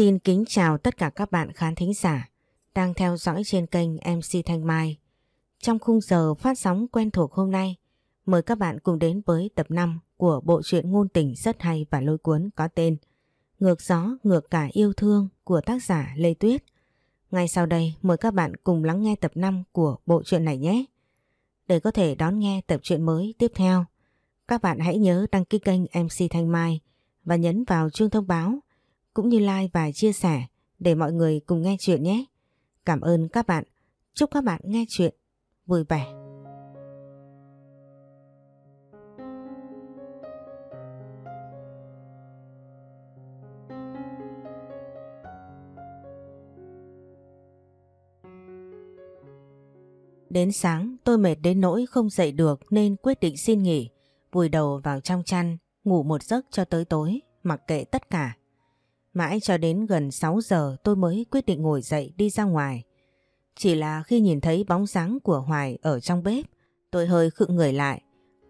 Xin kính chào tất cả các bạn khán thính giả đang theo dõi trên kênh MC Thanh Mai. Trong khung giờ phát sóng quen thuộc hôm nay, mời các bạn cùng đến với tập 5 của bộ truyện ngôn tình rất hay và lôi cuốn có tên Ngược gió ngược cả yêu thương của tác giả Lê Tuyết. Ngay sau đây mời các bạn cùng lắng nghe tập 5 của bộ truyện này nhé. Để có thể đón nghe tập truyện mới tiếp theo, các bạn hãy nhớ đăng ký kênh MC Thanh Mai và nhấn vào chuông thông báo cũng như like và chia sẻ để mọi người cùng nghe chuyện nhé. Cảm ơn các bạn. Chúc các bạn nghe chuyện vui vẻ. Đến sáng tôi mệt đến nỗi không dậy được nên quyết định xin nghỉ, vùi đầu vào trong chăn, ngủ một giấc cho tới tối, mặc kệ tất cả. Mãi cho đến gần 6 giờ tôi mới quyết định ngồi dậy đi ra ngoài. Chỉ là khi nhìn thấy bóng dáng của Hoài ở trong bếp, tôi hơi khựng người lại.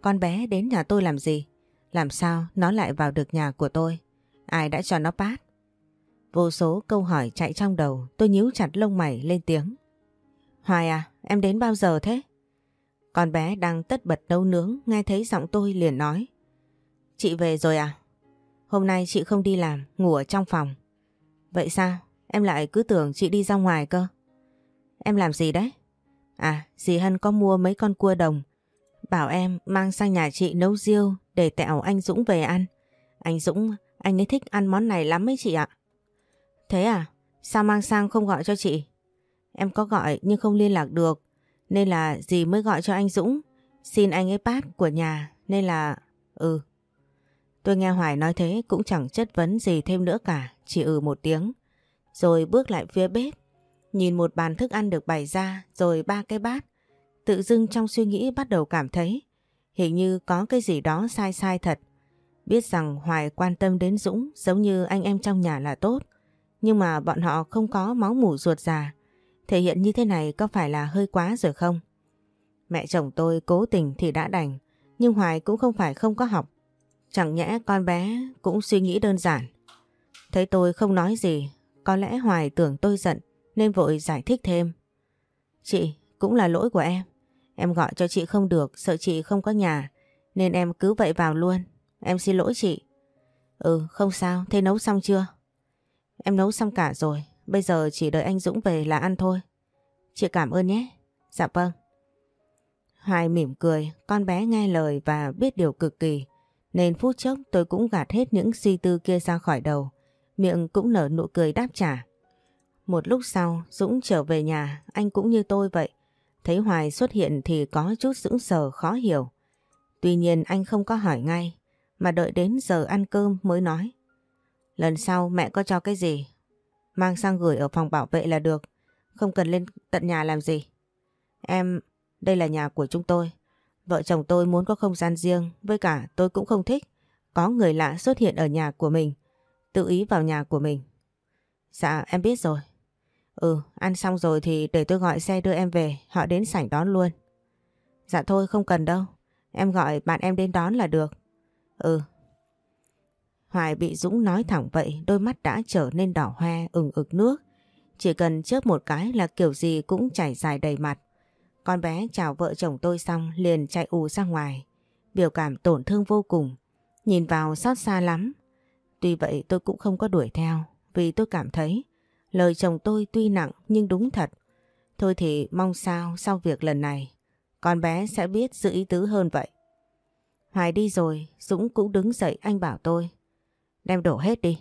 Con bé đến nhà tôi làm gì? Làm sao nó lại vào được nhà của tôi? Ai đã cho nó bát? Vô số câu hỏi chạy trong đầu, tôi nhíu chặt lông mày lên tiếng. Hoài à, em đến bao giờ thế? Con bé đang tất bật nấu nướng, nghe thấy giọng tôi liền nói. Chị về rồi à? Hôm nay chị không đi làm, ngủ ở trong phòng. Vậy sao? Em lại cứ tưởng chị đi ra ngoài cơ. Em làm gì đấy? À, dì Hân có mua mấy con cua đồng. Bảo em mang sang nhà chị nấu riêu để tẹo anh Dũng về ăn. Anh Dũng, anh ấy thích ăn món này lắm ấy chị ạ. Thế à? Sao mang sang không gọi cho chị? Em có gọi nhưng không liên lạc được. Nên là dì mới gọi cho anh Dũng. Xin anh ấy bát của nhà. Nên là... Ừ. Tôi nghe Hoài nói thế cũng chẳng chất vấn gì thêm nữa cả, chỉ ừ một tiếng. Rồi bước lại phía bếp, nhìn một bàn thức ăn được bày ra rồi ba cái bát. Tự dưng trong suy nghĩ bắt đầu cảm thấy hình như có cái gì đó sai sai thật. Biết rằng Hoài quan tâm đến Dũng giống như anh em trong nhà là tốt. Nhưng mà bọn họ không có máu mủ ruột già. Thể hiện như thế này có phải là hơi quá rồi không? Mẹ chồng tôi cố tình thì đã đành. Nhưng Hoài cũng không phải không có học. Chẳng nhẽ con bé cũng suy nghĩ đơn giản. Thấy tôi không nói gì, có lẽ Hoài tưởng tôi giận nên vội giải thích thêm. Chị, cũng là lỗi của em. Em gọi cho chị không được, sợ chị không có nhà, nên em cứ vậy vào luôn. Em xin lỗi chị. Ừ, không sao, thế nấu xong chưa? Em nấu xong cả rồi, bây giờ chỉ đợi anh Dũng về là ăn thôi. Chị cảm ơn nhé. Dạ vâng. Hoài mỉm cười, con bé nghe lời và biết điều cực kỳ. Nên phút chốc tôi cũng gạt hết những suy tư kia ra khỏi đầu. Miệng cũng nở nụ cười đáp trả. Một lúc sau Dũng trở về nhà anh cũng như tôi vậy. Thấy Hoài xuất hiện thì có chút sững sờ khó hiểu. Tuy nhiên anh không có hỏi ngay mà đợi đến giờ ăn cơm mới nói. Lần sau mẹ có cho cái gì mang sang gửi ở phòng bảo vệ là được. Không cần lên tận nhà làm gì. Em, đây là nhà của chúng tôi. Vợ chồng tôi muốn có không gian riêng, với cả tôi cũng không thích. Có người lạ xuất hiện ở nhà của mình, tự ý vào nhà của mình. Dạ em biết rồi. Ừ, ăn xong rồi thì để tôi gọi xe đưa em về, họ đến sảnh đón luôn. Dạ thôi không cần đâu, em gọi bạn em đến đón là được. Ừ. Hoài bị Dũng nói thẳng vậy, đôi mắt đã trở nên đỏ hoe, ửng ực nước. Chỉ cần chớp một cái là kiểu gì cũng chảy dài đầy mặt. Con bé chào vợ chồng tôi xong liền chạy ù ra ngoài. Biểu cảm tổn thương vô cùng. Nhìn vào xót xa lắm. Tuy vậy tôi cũng không có đuổi theo. Vì tôi cảm thấy lời chồng tôi tuy nặng nhưng đúng thật. Thôi thì mong sao sau việc lần này con bé sẽ biết giữ ý tứ hơn vậy. Hoài đi rồi, Dũng cũng đứng dậy anh bảo tôi. Đem đổ hết đi.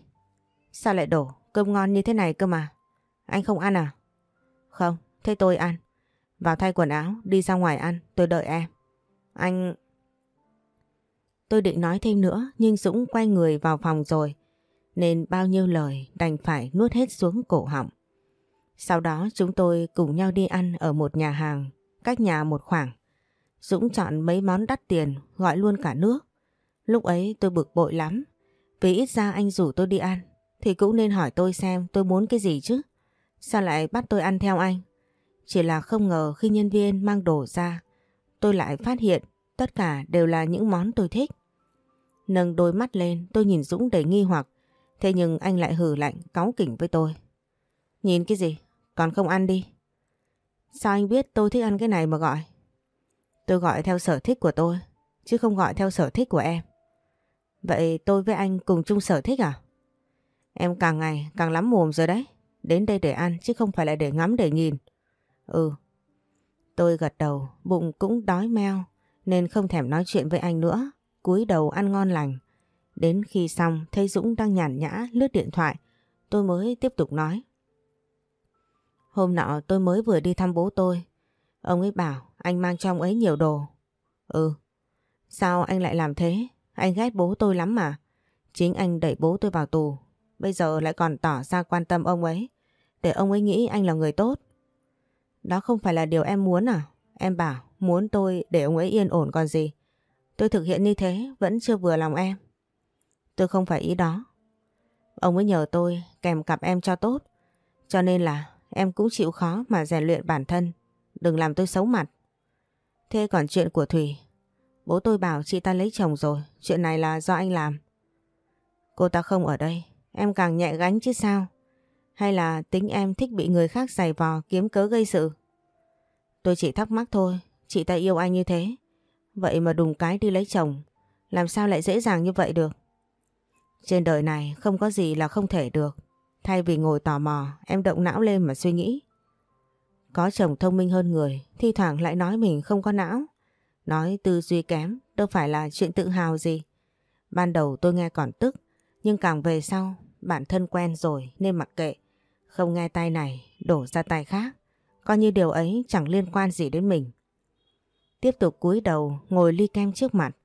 Sao lại đổ? Cơm ngon như thế này cơ mà. Anh không ăn à? Không, thế tôi ăn. Vào thay quần áo, đi ra ngoài ăn, tôi đợi em. Anh... Tôi định nói thêm nữa nhưng Dũng quay người vào phòng rồi nên bao nhiêu lời đành phải nuốt hết xuống cổ họng. Sau đó chúng tôi cùng nhau đi ăn ở một nhà hàng cách nhà một khoảng. Dũng chọn mấy món đắt tiền gọi luôn cả nước. Lúc ấy tôi bực bội lắm vì ít ra anh rủ tôi đi ăn thì cũng nên hỏi tôi xem tôi muốn cái gì chứ. Sao lại bắt tôi ăn theo anh? Chỉ là không ngờ khi nhân viên mang đồ ra, tôi lại phát hiện tất cả đều là những món tôi thích. Nâng đôi mắt lên tôi nhìn Dũng đầy nghi hoặc, Thế nhưng anh lại hử lạnh, cáu kỉnh với tôi. Nhìn cái gì? Còn không ăn đi. Sao anh biết tôi thích ăn cái này mà gọi? Tôi gọi theo sở thích của tôi, chứ không gọi theo sở thích của em. Vậy tôi với anh cùng chung sở thích à? Em càng ngày càng lắm mồm rồi đấy. Đến đây để ăn chứ không phải là để ngắm để nhìn. Ừ. Tôi gật đầu, bụng cũng đói meo nên không thèm nói chuyện với anh nữa. cúi đầu ăn ngon lành. Đến khi xong thấy Dũng đang nhàn nhã lướt điện thoại tôi mới tiếp tục nói. Hôm nọ tôi mới vừa đi thăm bố tôi. Ông ấy bảo anh mang trong ấy nhiều đồ. Ừ. Sao anh lại làm thế? Anh ghét bố tôi lắm mà. Chính anh đẩy bố tôi vào tù. Bây giờ lại còn tỏ ra quan tâm ông ấy. Để ông ấy nghĩ anh là người tốt. Đó không phải là điều em muốn à? Em bảo muốn tôi để ông ấy yên ổn còn gì. Tôi thực hiện như thế vẫn chưa vừa lòng em. Tôi không phải ý đó. Ông ấy nhờ tôi kèm cặp em cho tốt. Cho nên là em cũng chịu khó mà rèn luyện bản thân. Đừng làm tôi xấu mặt. Thế còn chuyện của Thủy, Bố tôi bảo chị ta lấy chồng rồi. Chuyện này là do anh làm. Cô ta không ở đây. Em càng nhẹ gánh chứ sao. Hay là tính em thích bị người khác giày vò kiếm cớ gây sự. Tôi chỉ thắc mắc thôi. Chị ta yêu anh như thế. Vậy mà đùng cái đi lấy chồng. Làm sao lại dễ dàng như vậy được. Trên đời này không có gì là không thể được. Thay vì ngồi tò mò, em động não lên mà suy nghĩ. Có chồng thông minh hơn người, thi thoảng lại nói mình không có não. Nói tư duy kém, đâu phải là chuyện tự hào gì. Ban đầu tôi nghe còn tức, nhưng càng về sau, bản thân quen rồi nên mặc kệ. Không nghe tay này, đổ ra tay khác. Coi như điều ấy chẳng liên quan gì đến mình. Tiếp tục cúi đầu, ngồi ly kem trước mặt.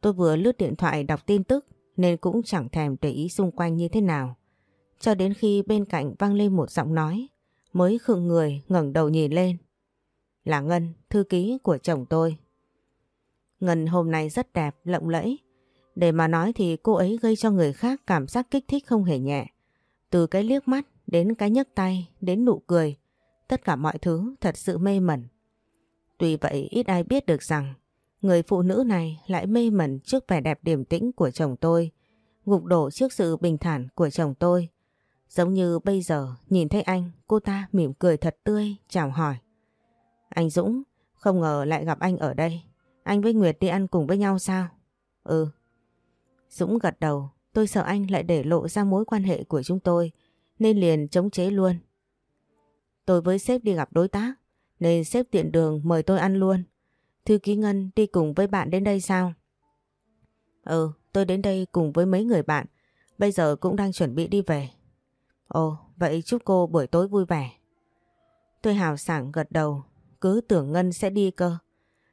Tôi vừa lướt điện thoại đọc tin tức nên cũng chẳng thèm để ý xung quanh như thế nào. Cho đến khi bên cạnh vang lên một giọng nói, mới khựng người ngẩng đầu nhìn lên. Là Ngân, thư ký của chồng tôi. Ngân hôm nay rất đẹp, lộng lẫy. Để mà nói thì cô ấy gây cho người khác cảm giác kích thích không hề nhẹ. Từ cái liếc mắt đến cái nhấc tay đến nụ cười, tất cả mọi thứ thật sự mê mẩn. Tuy vậy ít ai biết được rằng người phụ nữ này lại mê mẩn trước vẻ đẹp điềm tĩnh của chồng tôi, gục đổ trước sự bình thản của chồng tôi. Giống như bây giờ nhìn thấy anh, cô ta mỉm cười thật tươi, chào hỏi. Anh Dũng, không ngờ lại gặp anh ở đây. Anh với Nguyệt đi ăn cùng với nhau sao? Ừ. Dũng gật đầu, tôi sợ anh lại để lộ ra mối quan hệ của chúng tôi, nên liền chống chế luôn. Tôi với sếp đi gặp đối tác, nên sếp tiện đường mời tôi ăn luôn. Thư ký Ngân đi cùng với bạn đến đây sao? Ừ, tôi đến đây cùng với mấy người bạn, bây giờ cũng đang chuẩn bị đi về. Ồ, vậy chúc cô buổi tối vui vẻ. Tôi hào sảng gật đầu, cứ tưởng Ngân sẽ đi cơ.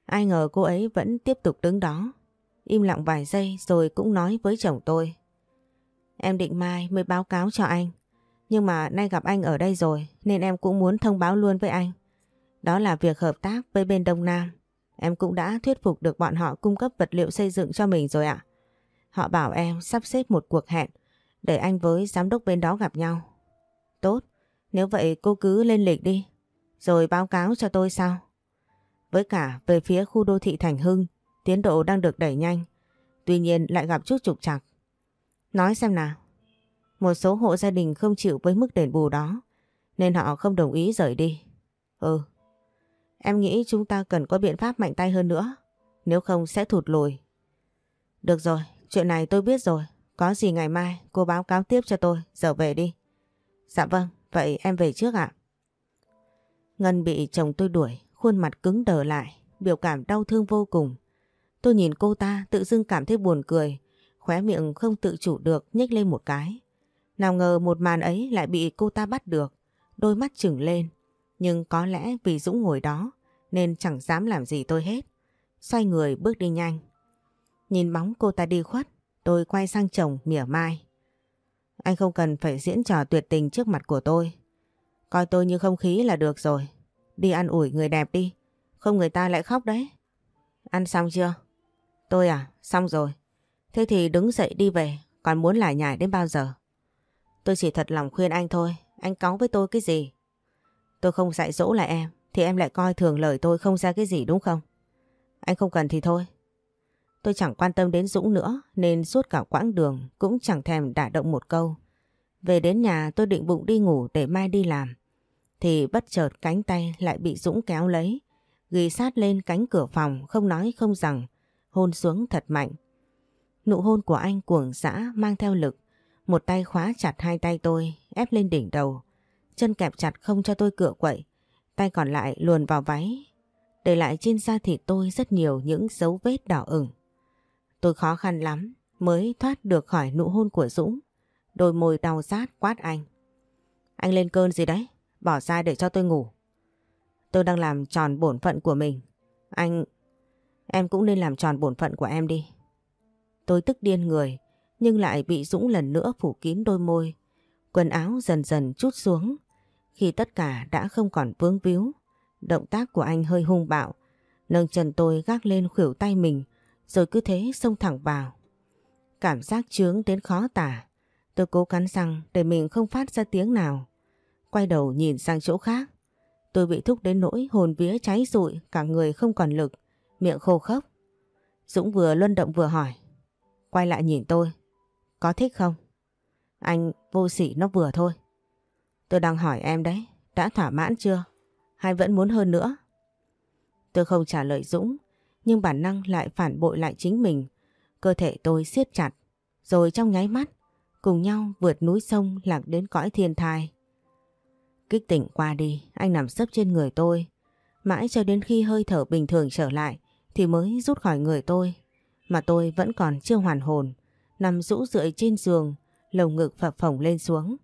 Ai ngờ cô ấy vẫn tiếp tục đứng đó. Im lặng vài giây rồi cũng nói với chồng tôi. Em định mai mới báo cáo cho anh. Nhưng mà nay gặp anh ở đây rồi nên em cũng muốn thông báo luôn với anh. Đó là việc hợp tác với bên Đông Nam. Em cũng đã thuyết phục được bọn họ cung cấp vật liệu xây dựng cho mình rồi ạ. Họ bảo em sắp xếp một cuộc hẹn để anh với giám đốc bên đó gặp nhau. Tốt, nếu vậy cô cứ lên lịch đi, rồi báo cáo cho tôi sao? Với cả về phía khu đô thị Thành Hưng, tiến độ đang được đẩy nhanh, tuy nhiên lại gặp chút trục trặc. Nói xem nào, một số hộ gia đình không chịu với mức đền bù đó, nên họ không đồng ý rời đi. Ừ, em nghĩ chúng ta cần có biện pháp mạnh tay hơn nữa, nếu không sẽ thụt lùi. Được rồi, chuyện này tôi biết rồi, có gì ngày mai cô báo cáo tiếp cho tôi, giờ về đi. Dạ vâng, vậy em về trước ạ. Ngân bị chồng tôi đuổi, khuôn mặt cứng đờ lại, biểu cảm đau thương vô cùng. Tôi nhìn cô ta tự dưng cảm thấy buồn cười, khóe miệng không tự chủ được nhếch lên một cái. Nào ngờ một màn ấy lại bị cô ta bắt được, đôi mắt trừng lên. Nhưng có lẽ vì Dũng ngồi đó nên chẳng dám làm gì tôi hết. Xoay người bước đi nhanh. Nhìn bóng cô ta đi khuất, tôi quay sang chồng mỉa mai. Anh không cần phải diễn trò tuyệt tình trước mặt của tôi. Coi tôi như không khí là được rồi. Đi ăn ủi người đẹp đi. Không người ta lại khóc đấy. Ăn xong chưa? Tôi à? Xong rồi. Thế thì đứng dậy đi về. Còn muốn lại nhải đến bao giờ? Tôi chỉ thật lòng khuyên anh thôi. Anh cáu với tôi cái gì? Tôi không dạy dỗ lại em. Thì em lại coi thường lời tôi không ra cái gì đúng không? Anh không cần thì thôi. Tôi chẳng quan tâm đến Dũng nữa nên suốt cả quãng đường cũng chẳng thèm đả động một câu. Về đến nhà tôi định bụng đi ngủ để mai đi làm. Thì bất chợt cánh tay lại bị Dũng kéo lấy, ghi sát lên cánh cửa phòng không nói không rằng, hôn xuống thật mạnh. Nụ hôn của anh cuồng dã mang theo lực, một tay khóa chặt hai tay tôi, ép lên đỉnh đầu, chân kẹp chặt không cho tôi cựa quậy, tay còn lại luồn vào váy, để lại trên da thịt tôi rất nhiều những dấu vết đỏ ửng. Tôi khó khăn lắm mới thoát được khỏi nụ hôn của Dũng, đôi môi đau rát quát anh. Anh lên cơn gì đấy? Bỏ ra để cho tôi ngủ. Tôi đang làm tròn bổn phận của mình. Anh... Em cũng nên làm tròn bổn phận của em đi. Tôi tức điên người, nhưng lại bị Dũng lần nữa phủ kín đôi môi. Quần áo dần dần chút xuống. Khi tất cả đã không còn vướng víu, động tác của anh hơi hung bạo. Nâng chân tôi gác lên khuỷu tay mình, rồi cứ thế xông thẳng vào. Cảm giác chướng đến khó tả. Tôi cố cắn răng để mình không phát ra tiếng nào. Quay đầu nhìn sang chỗ khác. Tôi bị thúc đến nỗi hồn vía cháy rụi, cả người không còn lực, miệng khô khốc. Dũng vừa luân động vừa hỏi. Quay lại nhìn tôi. Có thích không? Anh vô sỉ nó vừa thôi. Tôi đang hỏi em đấy, đã thỏa mãn chưa? Hay vẫn muốn hơn nữa? Tôi không trả lời Dũng, nhưng bản năng lại phản bội lại chính mình. Cơ thể tôi siết chặt, rồi trong nháy mắt, cùng nhau vượt núi sông lạc đến cõi thiên thai. Kích tỉnh qua đi, anh nằm sấp trên người tôi. Mãi cho đến khi hơi thở bình thường trở lại thì mới rút khỏi người tôi. Mà tôi vẫn còn chưa hoàn hồn, nằm rũ rượi trên giường, lồng ngực phập phồng lên xuống.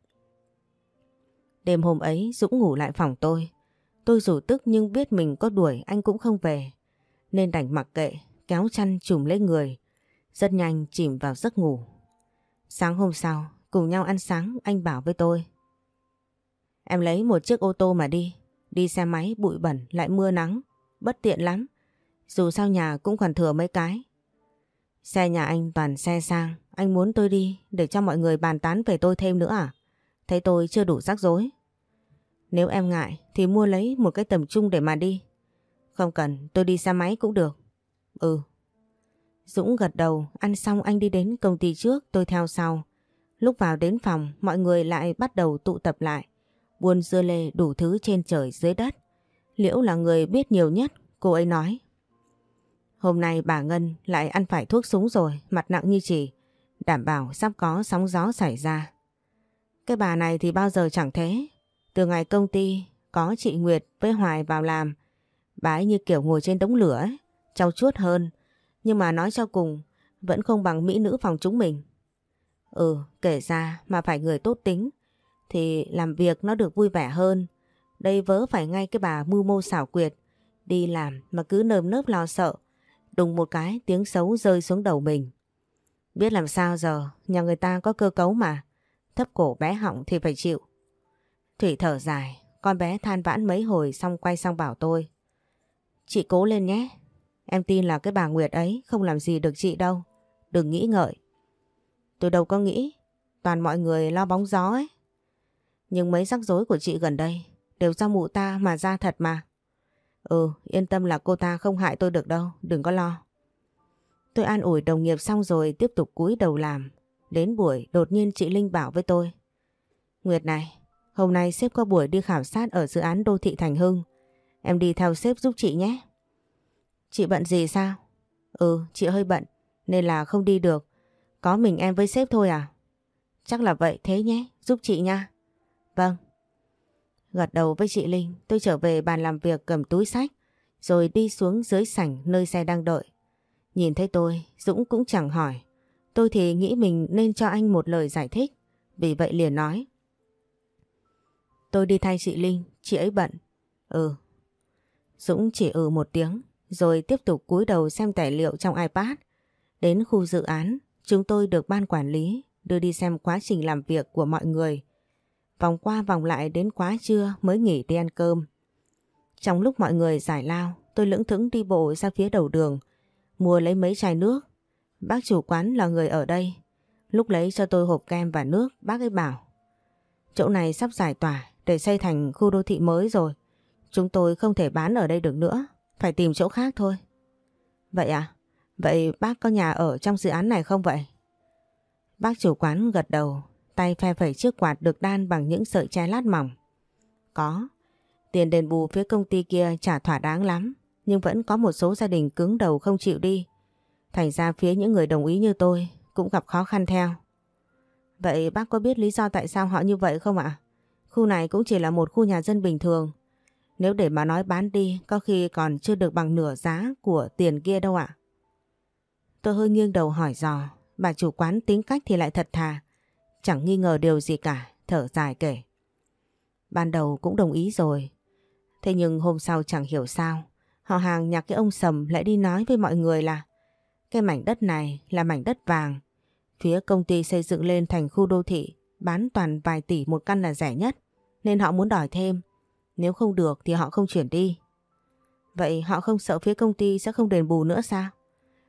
Đêm hôm ấy Dũng ngủ lại phòng tôi. Tôi dù tức nhưng biết mình có đuổi anh cũng không về. Nên đành mặc kệ, kéo chăn trùm lấy người. Rất nhanh chìm vào giấc ngủ. Sáng hôm sau, cùng nhau ăn sáng anh bảo với tôi. Em lấy một chiếc ô tô mà đi. Đi xe máy bụi bẩn lại mưa nắng. Bất tiện lắm. Dù sao nhà cũng còn thừa mấy cái. Xe nhà anh toàn xe sang. Anh muốn tôi đi để cho mọi người bàn tán về tôi thêm nữa à? Thấy tôi chưa đủ rắc rối. Nếu em ngại thì mua lấy một cái tầm trung để mà đi. Không cần, tôi đi xe máy cũng được. Ừ. Dũng gật đầu, ăn xong anh đi đến công ty trước, tôi theo sau. Lúc vào đến phòng, mọi người lại bắt đầu tụ tập lại. Buôn dưa lê đủ thứ trên trời dưới đất. Liễu là người biết nhiều nhất, cô ấy nói. Hôm nay bà Ngân lại ăn phải thuốc súng rồi, mặt nặng như chỉ. Đảm bảo sắp có sóng gió xảy ra. Cái bà này thì bao giờ chẳng thế. Từ ngày công ty có chị Nguyệt với Hoài vào làm, bà ấy như kiểu ngồi trên đống lửa ấy, trau chuốt hơn. Nhưng mà nói cho cùng, vẫn không bằng mỹ nữ phòng chúng mình. Ừ, kể ra mà phải người tốt tính, thì làm việc nó được vui vẻ hơn. Đây vớ phải ngay cái bà mưu mô xảo quyệt, đi làm mà cứ nơm nớp lo sợ, đùng một cái tiếng xấu rơi xuống đầu mình. Biết làm sao giờ, nhà người ta có cơ cấu mà, thấp cổ bé họng thì phải chịu. Thủy thở dài, con bé than vãn mấy hồi xong quay sang bảo tôi. Chị cố lên nhé, em tin là cái bà Nguyệt ấy không làm gì được chị đâu, đừng nghĩ ngợi. Tôi đâu có nghĩ, toàn mọi người lo bóng gió ấy. Nhưng mấy rắc rối của chị gần đây đều do mụ ta mà ra thật mà. Ừ, yên tâm là cô ta không hại tôi được đâu, đừng có lo. Tôi an ủi đồng nghiệp xong rồi tiếp tục cúi đầu làm. Đến buổi đột nhiên chị Linh bảo với tôi. Nguyệt này, hôm nay sếp có buổi đi khảo sát ở dự án đô thị Thành Hưng. Em đi theo sếp giúp chị nhé. Chị bận gì sao? Ừ, chị hơi bận, nên là không đi được. Có mình em với sếp thôi à? Chắc là vậy thế nhé, giúp chị nha. Vâng. Gật đầu với chị Linh, tôi trở về bàn làm việc cầm túi sách, rồi đi xuống dưới sảnh nơi xe đang đợi. Nhìn thấy tôi, Dũng cũng chẳng hỏi. Tôi thì nghĩ mình nên cho anh một lời giải thích, vì vậy liền nói. Tôi đi thay chị Linh, chị ấy bận. Ừ. Dũng chỉ ừ một tiếng, rồi tiếp tục cúi đầu xem tài liệu trong iPad. Đến khu dự án, chúng tôi được ban quản lý đưa đi xem quá trình làm việc của mọi người. Vòng qua vòng lại đến quá trưa mới nghỉ đi ăn cơm. Trong lúc mọi người giải lao, tôi lững thững đi bộ ra phía đầu đường, mua lấy mấy chai nước. Bác chủ quán là người ở đây. Lúc lấy cho tôi hộp kem và nước, bác ấy bảo. Chỗ này sắp giải tỏa để xây thành khu đô thị mới rồi. Chúng tôi không thể bán ở đây được nữa, phải tìm chỗ khác thôi. Vậy à? Vậy bác có nhà ở trong dự án này không vậy? Bác chủ quán gật đầu, tay phe phẩy chiếc quạt được đan bằng những sợi tre lát mỏng. Có, tiền đền bù phía công ty kia trả thỏa đáng lắm, nhưng vẫn có một số gia đình cứng đầu không chịu đi. Thành ra phía những người đồng ý như tôi cũng gặp khó khăn theo. Vậy bác có biết lý do tại sao họ như vậy không ạ? Khu này cũng chỉ là một khu nhà dân bình thường. Nếu để mà nói bán đi có khi còn chưa được bằng nửa giá của tiền kia đâu ạ. Tôi hơi nghiêng đầu hỏi dò, bà chủ quán tính cách thì lại thật thà. Chẳng nghi ngờ điều gì cả, thở dài kể. Ban đầu cũng đồng ý rồi. Thế nhưng hôm sau chẳng hiểu sao, họ hàng nhà cái ông Sầm lại đi nói với mọi người là cái mảnh đất này là mảnh đất vàng. Phía công ty xây dựng lên thành khu đô thị, bán toàn vài tỷ một căn là rẻ nhất, nên họ muốn đòi thêm. Nếu không được thì họ không chuyển đi. Vậy họ không sợ phía công ty sẽ không đền bù nữa sao?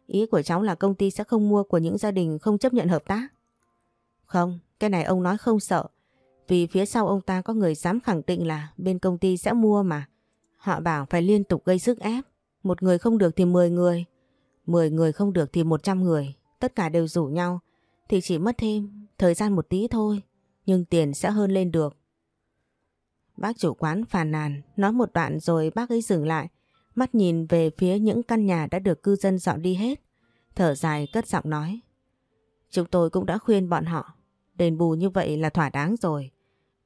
Ý của cháu là công ty sẽ không mua của những gia đình không chấp nhận hợp tác. Không, cái này ông nói không sợ. Vì phía sau ông ta có người dám khẳng định là bên công ty sẽ mua mà. Họ bảo phải liên tục gây sức ép. Một người không được thì 10 người. 10 người không được thì 100 người. Tất cả đều rủ nhau. Thì chỉ mất thêm thời gian một tí thôi. Nhưng tiền sẽ hơn lên được. Bác chủ quán phàn nàn, nói một đoạn rồi bác ấy dừng lại, mắt nhìn về phía những căn nhà đã được cư dân dọn đi hết. Thở dài cất giọng nói. Chúng tôi cũng đã khuyên bọn họ, đền bù như vậy là thỏa đáng rồi.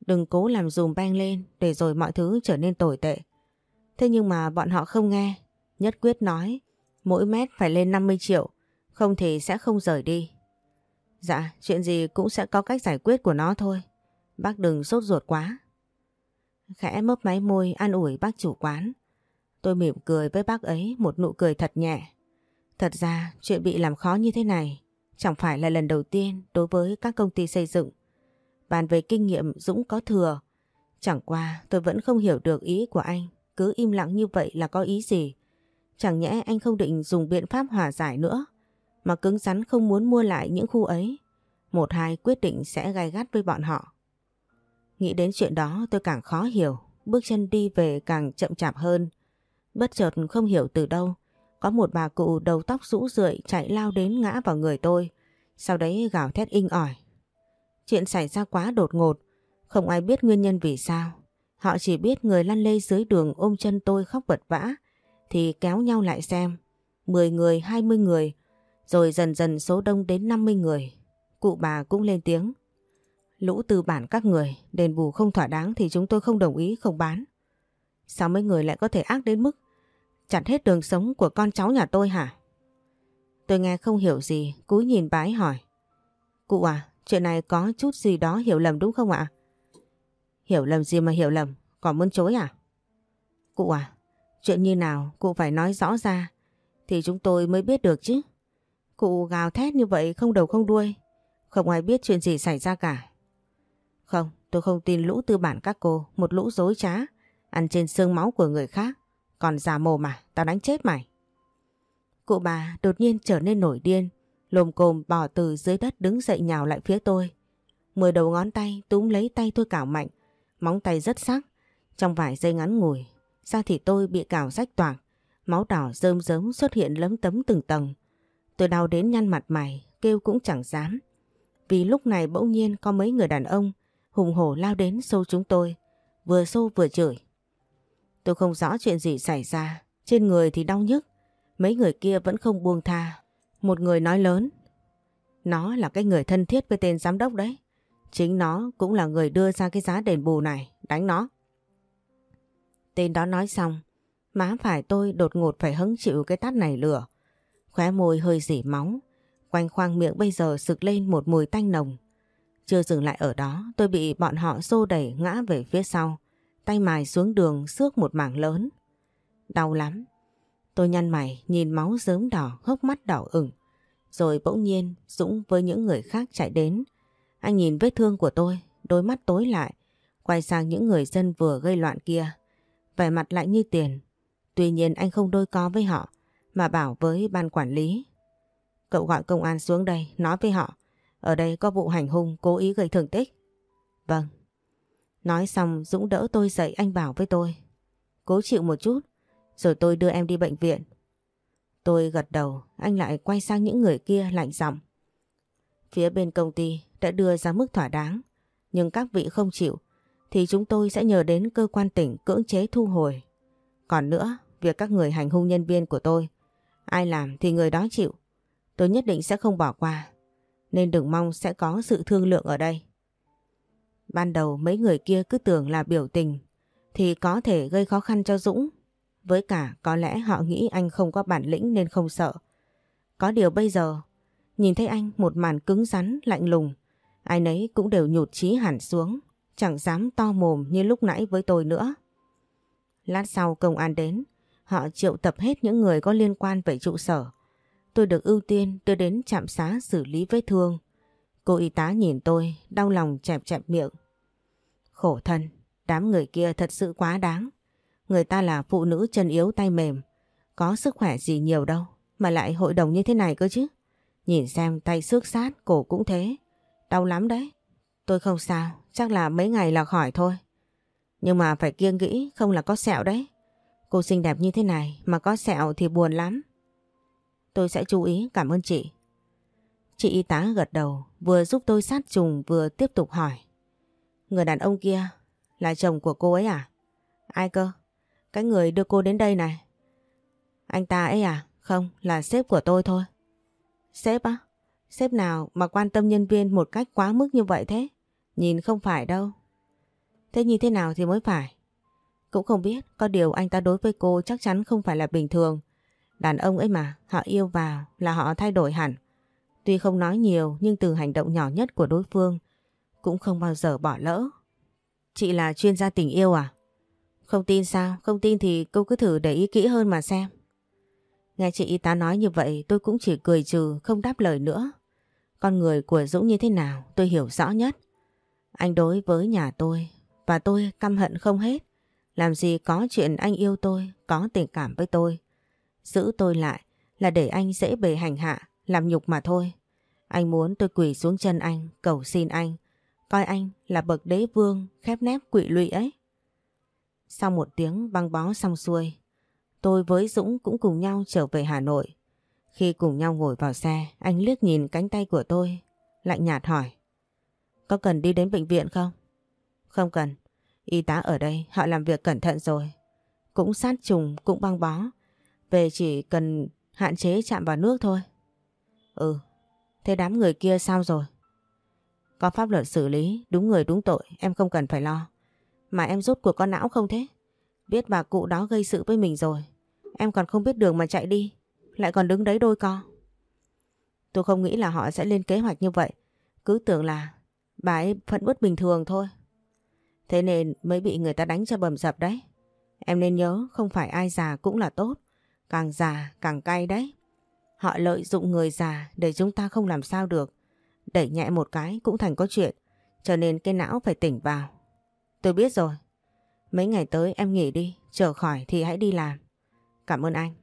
Đừng cố làm dùm beng lên để rồi mọi thứ trở nên tồi tệ. Thế nhưng mà bọn họ không nghe, nhất quyết nói mỗi mét phải lên 50 triệu, không thì sẽ không rời đi. Dạ, chuyện gì cũng sẽ có cách giải quyết của nó thôi. Bác đừng sốt ruột quá. Khẽ mấp máy môi an ủi bác chủ quán. Tôi mỉm cười với bác ấy một nụ cười thật nhẹ. Thật ra chuyện bị làm khó như thế này chẳng phải là lần đầu tiên đối với các công ty xây dựng. Bàn về kinh nghiệm Dũng có thừa. Chẳng qua tôi vẫn không hiểu được ý của anh. Cứ im lặng như vậy là có ý gì? Chẳng nhẽ anh không định dùng biện pháp hòa giải nữa mà cứng rắn không muốn mua lại những khu ấy. Một hai quyết định sẽ gai gắt với bọn họ. Nghĩ đến chuyện đó tôi càng khó hiểu, bước chân đi về càng chậm chạp hơn. Bất chợt không hiểu từ đâu, có một bà cụ đầu tóc rũ rượi chạy lao đến ngã vào người tôi, sau đấy gào thét inh ỏi. Chuyện xảy ra quá đột ngột, không ai biết nguyên nhân vì sao. Họ chỉ biết người lăn lê dưới đường ôm chân tôi khóc vật vã, thì kéo nhau lại xem. 10 người, 20 người, rồi dần dần số đông đến 50 người. Cụ bà cũng lên tiếng. Lũ tư bản các người, đền bù không thỏa đáng thì chúng tôi không đồng ý không bán. Sao mấy người lại có thể ác đến mức chặt hết đường sống của con cháu nhà tôi hả? Tôi nghe không hiểu gì, cúi nhìn bái hỏi. Cụ à, chuyện này có chút gì đó hiểu lầm đúng không ạ? Hiểu lầm gì mà hiểu lầm, còn muốn chối à? Cụ à, chuyện như nào cụ phải nói rõ ra thì chúng tôi mới biết được chứ. Cụ gào thét như vậy không đầu không đuôi, không ai biết chuyện gì xảy ra cả. Không, tôi không tin lũ tư bản các cô, một lũ dối trá, ăn trên xương máu của người khác. Còn già mồ mà, tao đánh chết mày. Cụ bà đột nhiên trở nên nổi điên, lồm cồm bỏ từ dưới đất đứng dậy nhào lại phía tôi. Mười đầu ngón tay túm lấy tay tôi cào mạnh, móng tay rất sắc. Trong vài giây ngắn ngủi, da thịt tôi bị cào rách toạc, máu đỏ rơm rớm xuất hiện lấm tấm từng tầng. Tôi đau đến nhăn mặt mày, kêu cũng chẳng dám. Vì lúc này bỗng nhiên có mấy người đàn ông hùng hổ lao đến xô chúng tôi, vừa xô vừa chửi. Tôi không rõ chuyện gì xảy ra, trên người thì đau nhức, mấy người kia vẫn không buông tha. Một người nói lớn, nó là cái người thân thiết với tên giám đốc đấy. Chính nó cũng là người đưa ra cái giá đền bù này, đánh nó. Tên đó nói xong, má phải tôi đột ngột phải hứng chịu cái tát này lửa. Khóe môi hơi dỉ máu, quanh khoang miệng bây giờ sực lên một mùi tanh nồng. Chưa dừng lại ở đó, tôi bị bọn họ xô đẩy ngã về phía sau, tay mài xuống đường xước một mảng lớn. Đau lắm. Tôi nhăn mày nhìn máu dớm đỏ, hốc mắt đỏ ửng. Rồi bỗng nhiên Dũng với những người khác chạy đến. Anh nhìn vết thương của tôi, đôi mắt tối lại, quay sang những người dân vừa gây loạn kia. Vẻ mặt lại như tiền. Tuy nhiên anh không đôi co với họ, mà bảo với ban quản lý. Cậu gọi công an xuống đây, nói với họ. Ở đây có vụ hành hung cố ý gây thương tích. Vâng. Nói xong Dũng đỡ tôi dậy anh bảo với tôi. Cố chịu một chút, rồi tôi đưa em đi bệnh viện. Tôi gật đầu, anh lại quay sang những người kia lạnh giọng. Phía bên công ty đã đưa ra mức thỏa đáng, nhưng các vị không chịu, thì chúng tôi sẽ nhờ đến cơ quan tỉnh cưỡng chế thu hồi. Còn nữa, việc các người hành hung nhân viên của tôi, ai làm thì người đó chịu. Tôi nhất định sẽ không bỏ qua, nên đừng mong sẽ có sự thương lượng ở đây. Ban đầu mấy người kia cứ tưởng là biểu tình, thì có thể gây khó khăn cho Dũng. Với cả có lẽ họ nghĩ anh không có bản lĩnh nên không sợ. Có điều bây giờ, nhìn thấy anh một màn cứng rắn, lạnh lùng, ai nấy cũng đều nhụt chí hẳn xuống, chẳng dám to mồm như lúc nãy với tôi nữa. Lát sau công an đến, họ triệu tập hết những người có liên quan về trụ sở. Tôi được ưu tiên đưa đến trạm xá xử lý vết thương. Cô y tá nhìn tôi, đau lòng chẹp chẹp miệng. Khổ thân, đám người kia thật sự quá đáng. Người ta là phụ nữ chân yếu tay mềm, có sức khỏe gì nhiều đâu, mà lại hội đồng như thế này cơ chứ. Nhìn xem tay xước sát, cổ cũng thế. Đau lắm đấy. Tôi không sao, chắc là mấy ngày là khỏi thôi. Nhưng mà phải kiêng kỹ, không là có sẹo đấy. Cô xinh đẹp như thế này mà có sẹo thì buồn lắm. Tôi sẽ chú ý, cảm ơn chị. Chị y tá gật đầu, vừa giúp tôi sát trùng vừa tiếp tục hỏi. Người đàn ông kia là chồng của cô ấy à? Ai cơ? Cái người đưa cô đến đây này. Anh ta ấy à? Không, là sếp của tôi thôi. Sếp á? Sếp nào mà quan tâm nhân viên một cách quá mức như vậy thế? Nhìn không phải đâu. Thế như thế nào thì mới phải? Cũng không biết, có điều anh ta đối với cô chắc chắn không phải là bình thường. Đàn ông ấy mà, họ yêu vào là họ thay đổi hẳn. Tuy không nói nhiều nhưng từ hành động nhỏ nhất của đối phương cũng không bao giờ bỏ lỡ. Chị là chuyên gia tình yêu à? Không tin sao? Không tin thì cô cứ thử để ý kỹ hơn mà xem. Nghe chị y tá nói như vậy tôi cũng chỉ cười trừ không đáp lời nữa. Con người của Dũng như thế nào tôi hiểu rõ nhất. Anh đối với nhà tôi và tôi căm hận không hết. Làm gì có chuyện anh yêu tôi, có tình cảm với tôi. Giữ tôi lại là để anh dễ bề hành hạ, làm nhục mà thôi. Anh muốn tôi quỳ xuống chân anh, cầu xin anh. Coi anh là bậc đế vương khép nép quỵ lụy ấy. Sau một tiếng băng bó xong xuôi, tôi với Dũng cũng cùng nhau trở về Hà Nội. Khi cùng nhau ngồi vào xe, anh liếc nhìn cánh tay của tôi, lạnh nhạt hỏi. Có cần đi đến bệnh viện không? Không cần. Y tá ở đây họ làm việc cẩn thận rồi. Cũng sát trùng, cũng băng bó. Về chỉ cần hạn chế chạm vào nước thôi. Ừ, thế đám người kia sao rồi? Có pháp luật xử lý, đúng người đúng tội, em không cần phải lo. Mà em rút cuộc con não không thế? Biết bà cụ đó gây sự với mình rồi. Em còn không biết đường mà chạy đi. Lại còn đứng đấy đôi co. Tôi không nghĩ là họ sẽ lên kế hoạch như vậy. Cứ tưởng là bà ấy phận bất bình thường thôi. Thế nên mới bị người ta đánh cho bầm dập đấy. Em nên nhớ không phải ai già cũng là tốt. Càng già, càng cay đấy. Họ lợi dụng người già để chúng ta không làm sao được. Đẩy nhẹ một cái cũng thành có chuyện. Cho nên cái não phải tỉnh vào. Tôi biết rồi. Mấy ngày tới em nghỉ đi. Chờ khỏi thì hãy đi làm. Cảm ơn anh.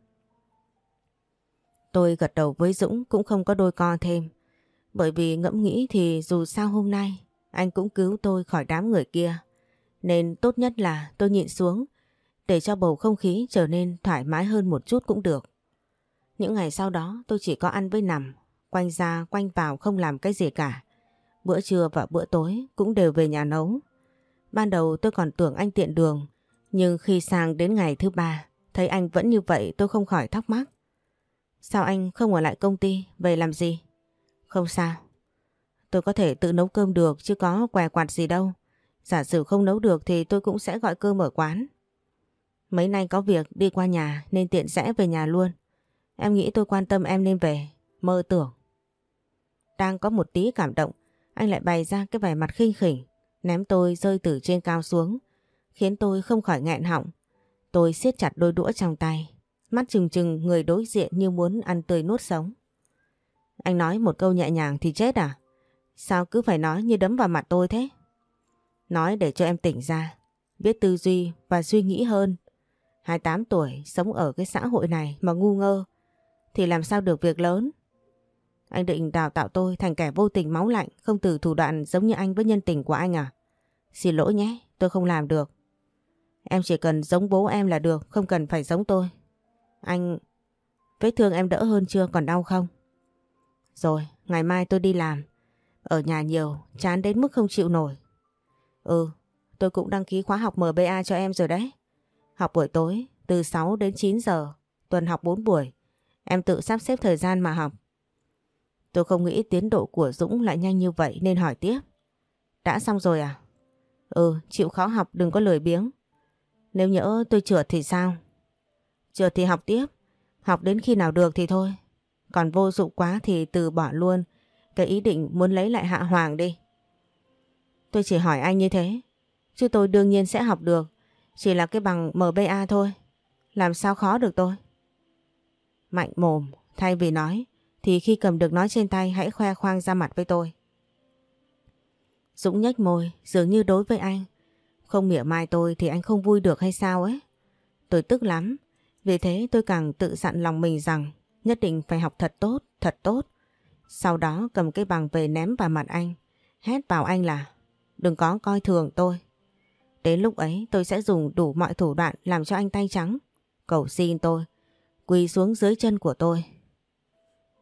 Tôi gật đầu với Dũng cũng không có đôi co thêm. Bởi vì ngẫm nghĩ thì dù sao hôm nay anh cũng cứu tôi khỏi đám người kia. Nên tốt nhất là tôi nhịn xuống để cho bầu không khí trở nên thoải mái hơn một chút cũng được. Những ngày sau đó tôi chỉ có ăn với nằm, quanh ra quanh vào không làm cái gì cả. Bữa trưa và bữa tối cũng đều về nhà nấu. Ban đầu tôi còn tưởng anh tiện đường, nhưng khi sang đến ngày thứ ba, thấy anh vẫn như vậy tôi không khỏi thắc mắc. Sao anh không ở lại công ty, về làm gì? Không sao. Tôi có thể tự nấu cơm được chứ có què quạt gì đâu. Giả sử không nấu được thì tôi cũng sẽ gọi cơm ở quán. Mấy nay có việc đi qua nhà nên tiện rẽ về nhà luôn. Em nghĩ tôi quan tâm em nên về. Mơ tưởng. Đang có một tí cảm động, anh lại bày ra cái vẻ mặt khinh khỉnh, ném tôi rơi từ trên cao xuống, khiến tôi không khỏi nghẹn họng. Tôi siết chặt đôi đũa trong tay, mắt trừng trừng người đối diện như muốn ăn tươi nuốt sống. Anh nói một câu nhẹ nhàng thì chết à? Sao cứ phải nói như đấm vào mặt tôi thế? Nói để cho em tỉnh ra, biết tư duy và suy nghĩ hơn. 28 tuổi, sống ở cái xã hội này mà ngu ngơ, thì làm sao được việc lớn? Anh định đào tạo tôi thành kẻ vô tình máu lạnh, không từ thủ đoạn giống như anh với nhân tình của anh à? Xin lỗi nhé, tôi không làm được. Em chỉ cần giống bố em là được, không cần phải giống tôi. Anh... Vết thương em đỡ hơn chưa còn đau không? Rồi, ngày mai tôi đi làm. Ở nhà nhiều, chán đến mức không chịu nổi. Ừ, tôi cũng đăng ký khóa học MBA cho em rồi đấy. Học buổi tối, từ 6 đến 9 giờ, tuần học 4 buổi. Em tự sắp xếp thời gian mà học. Tôi không nghĩ tiến độ của Dũng lại nhanh như vậy nên hỏi tiếp. Đã xong rồi à? Ừ, chịu khó học đừng có lười biếng. Nếu nhỡ tôi trượt thì sao? Trượt thì học tiếp. Học đến khi nào được thì thôi. Còn vô dụng quá thì từ bỏ luôn cái ý định muốn lấy lại Hạ Hoàng đi. Tôi chỉ hỏi anh như thế. Chứ tôi đương nhiên sẽ học được. Chỉ là cái bằng MBA thôi. Làm sao khó được tôi? Mạnh mồm, thay vì nói, thì khi cầm được nói trên tay hãy khoe khoang ra mặt với tôi. Dũng nhếch môi, dường như đối với anh. Không mỉa mai tôi thì anh không vui được hay sao ấy. Tôi tức lắm, vì thế tôi càng tự dặn lòng mình rằng nhất định phải học thật tốt, thật tốt. Sau đó cầm cái bằng về ném vào mặt anh, hét vào anh là đừng có coi thường tôi. Đến lúc ấy tôi sẽ dùng đủ mọi thủ đoạn làm cho anh tay trắng. Cầu xin tôi, quỳ xuống dưới chân của tôi.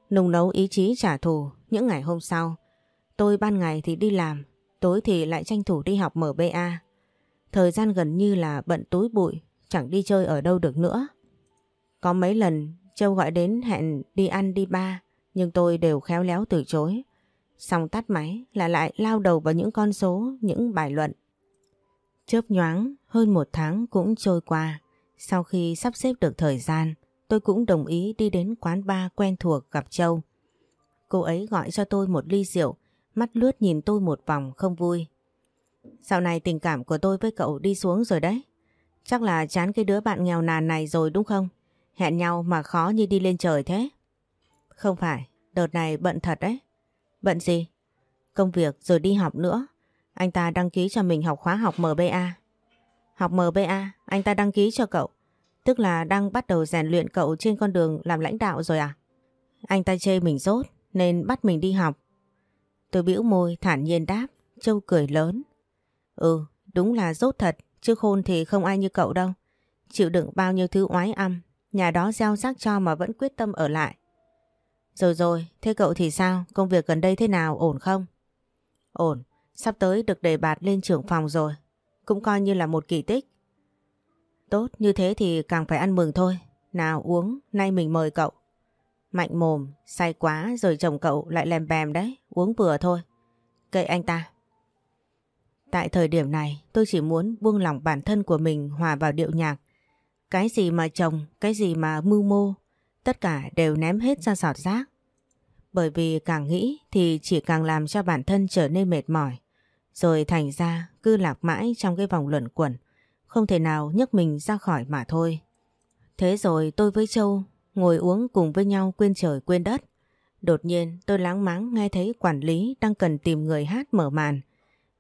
Nung nấu ý chí trả thù những ngày hôm sau. Tôi ban ngày thì đi làm, tối thì lại tranh thủ đi học MBA. Thời gian gần như là bận túi bụi, chẳng đi chơi ở đâu được nữa. Có mấy lần Châu gọi đến hẹn đi ăn đi ba, nhưng tôi đều khéo léo từ chối. Xong tắt máy là lại lao đầu vào những con số, những bài luận. Chớp nhoáng, hơn một tháng cũng trôi qua. Sau khi sắp xếp được thời gian, tôi cũng đồng ý đi đến quán bar quen thuộc gặp Châu. Cô ấy gọi cho tôi một ly rượu, mắt lướt nhìn tôi một vòng không vui. sau này tình cảm của tôi với cậu đi xuống rồi đấy. Chắc là chán cái đứa bạn nghèo nàn này rồi đúng không? Hẹn nhau mà khó như đi lên trời thế. Không phải, đợt này bận thật đấy. Bận gì? Công việc rồi đi học nữa. Anh ta đăng ký cho mình học khóa học MBA. Học MBA, anh ta đăng ký cho cậu. Tức là đang bắt đầu rèn luyện cậu trên con đường làm lãnh đạo rồi à? Anh ta chê mình rốt nên bắt mình đi học. Tôi bĩu môi thản nhiên đáp, Châu cười lớn. Ừ, đúng là rốt thật, chứ khôn thì không ai như cậu đâu. Chịu đựng bao nhiêu thứ oái âm, nhà đó gieo rắc cho mà vẫn quyết tâm ở lại. Rồi rồi, thế cậu thì sao? Công việc gần đây thế nào, ổn không? Ổn, sắp tới được đề bạt lên trưởng phòng rồi. Cũng coi như là một kỳ tích. Tốt, như thế thì càng phải ăn mừng thôi. Nào uống, nay mình mời cậu. Mạnh mồm, say quá rồi chồng cậu lại lèm bèm đấy, uống vừa thôi. Kệ anh ta. Tại thời điểm này tôi chỉ muốn buông lỏng bản thân của mình hòa vào điệu nhạc. Cái gì mà chồng, cái gì mà mưu mô, tất cả đều ném hết ra sọt rác. Bởi vì càng nghĩ thì chỉ càng làm cho bản thân trở nên mệt mỏi. Rồi thành ra cứ lạc mãi trong cái vòng luẩn quẩn, không thể nào nhấc mình ra khỏi mà thôi. Thế rồi tôi với Châu ngồi uống cùng với nhau quên trời quên đất. Đột nhiên tôi láng máng nghe thấy quản lý đang cần tìm người hát mở màn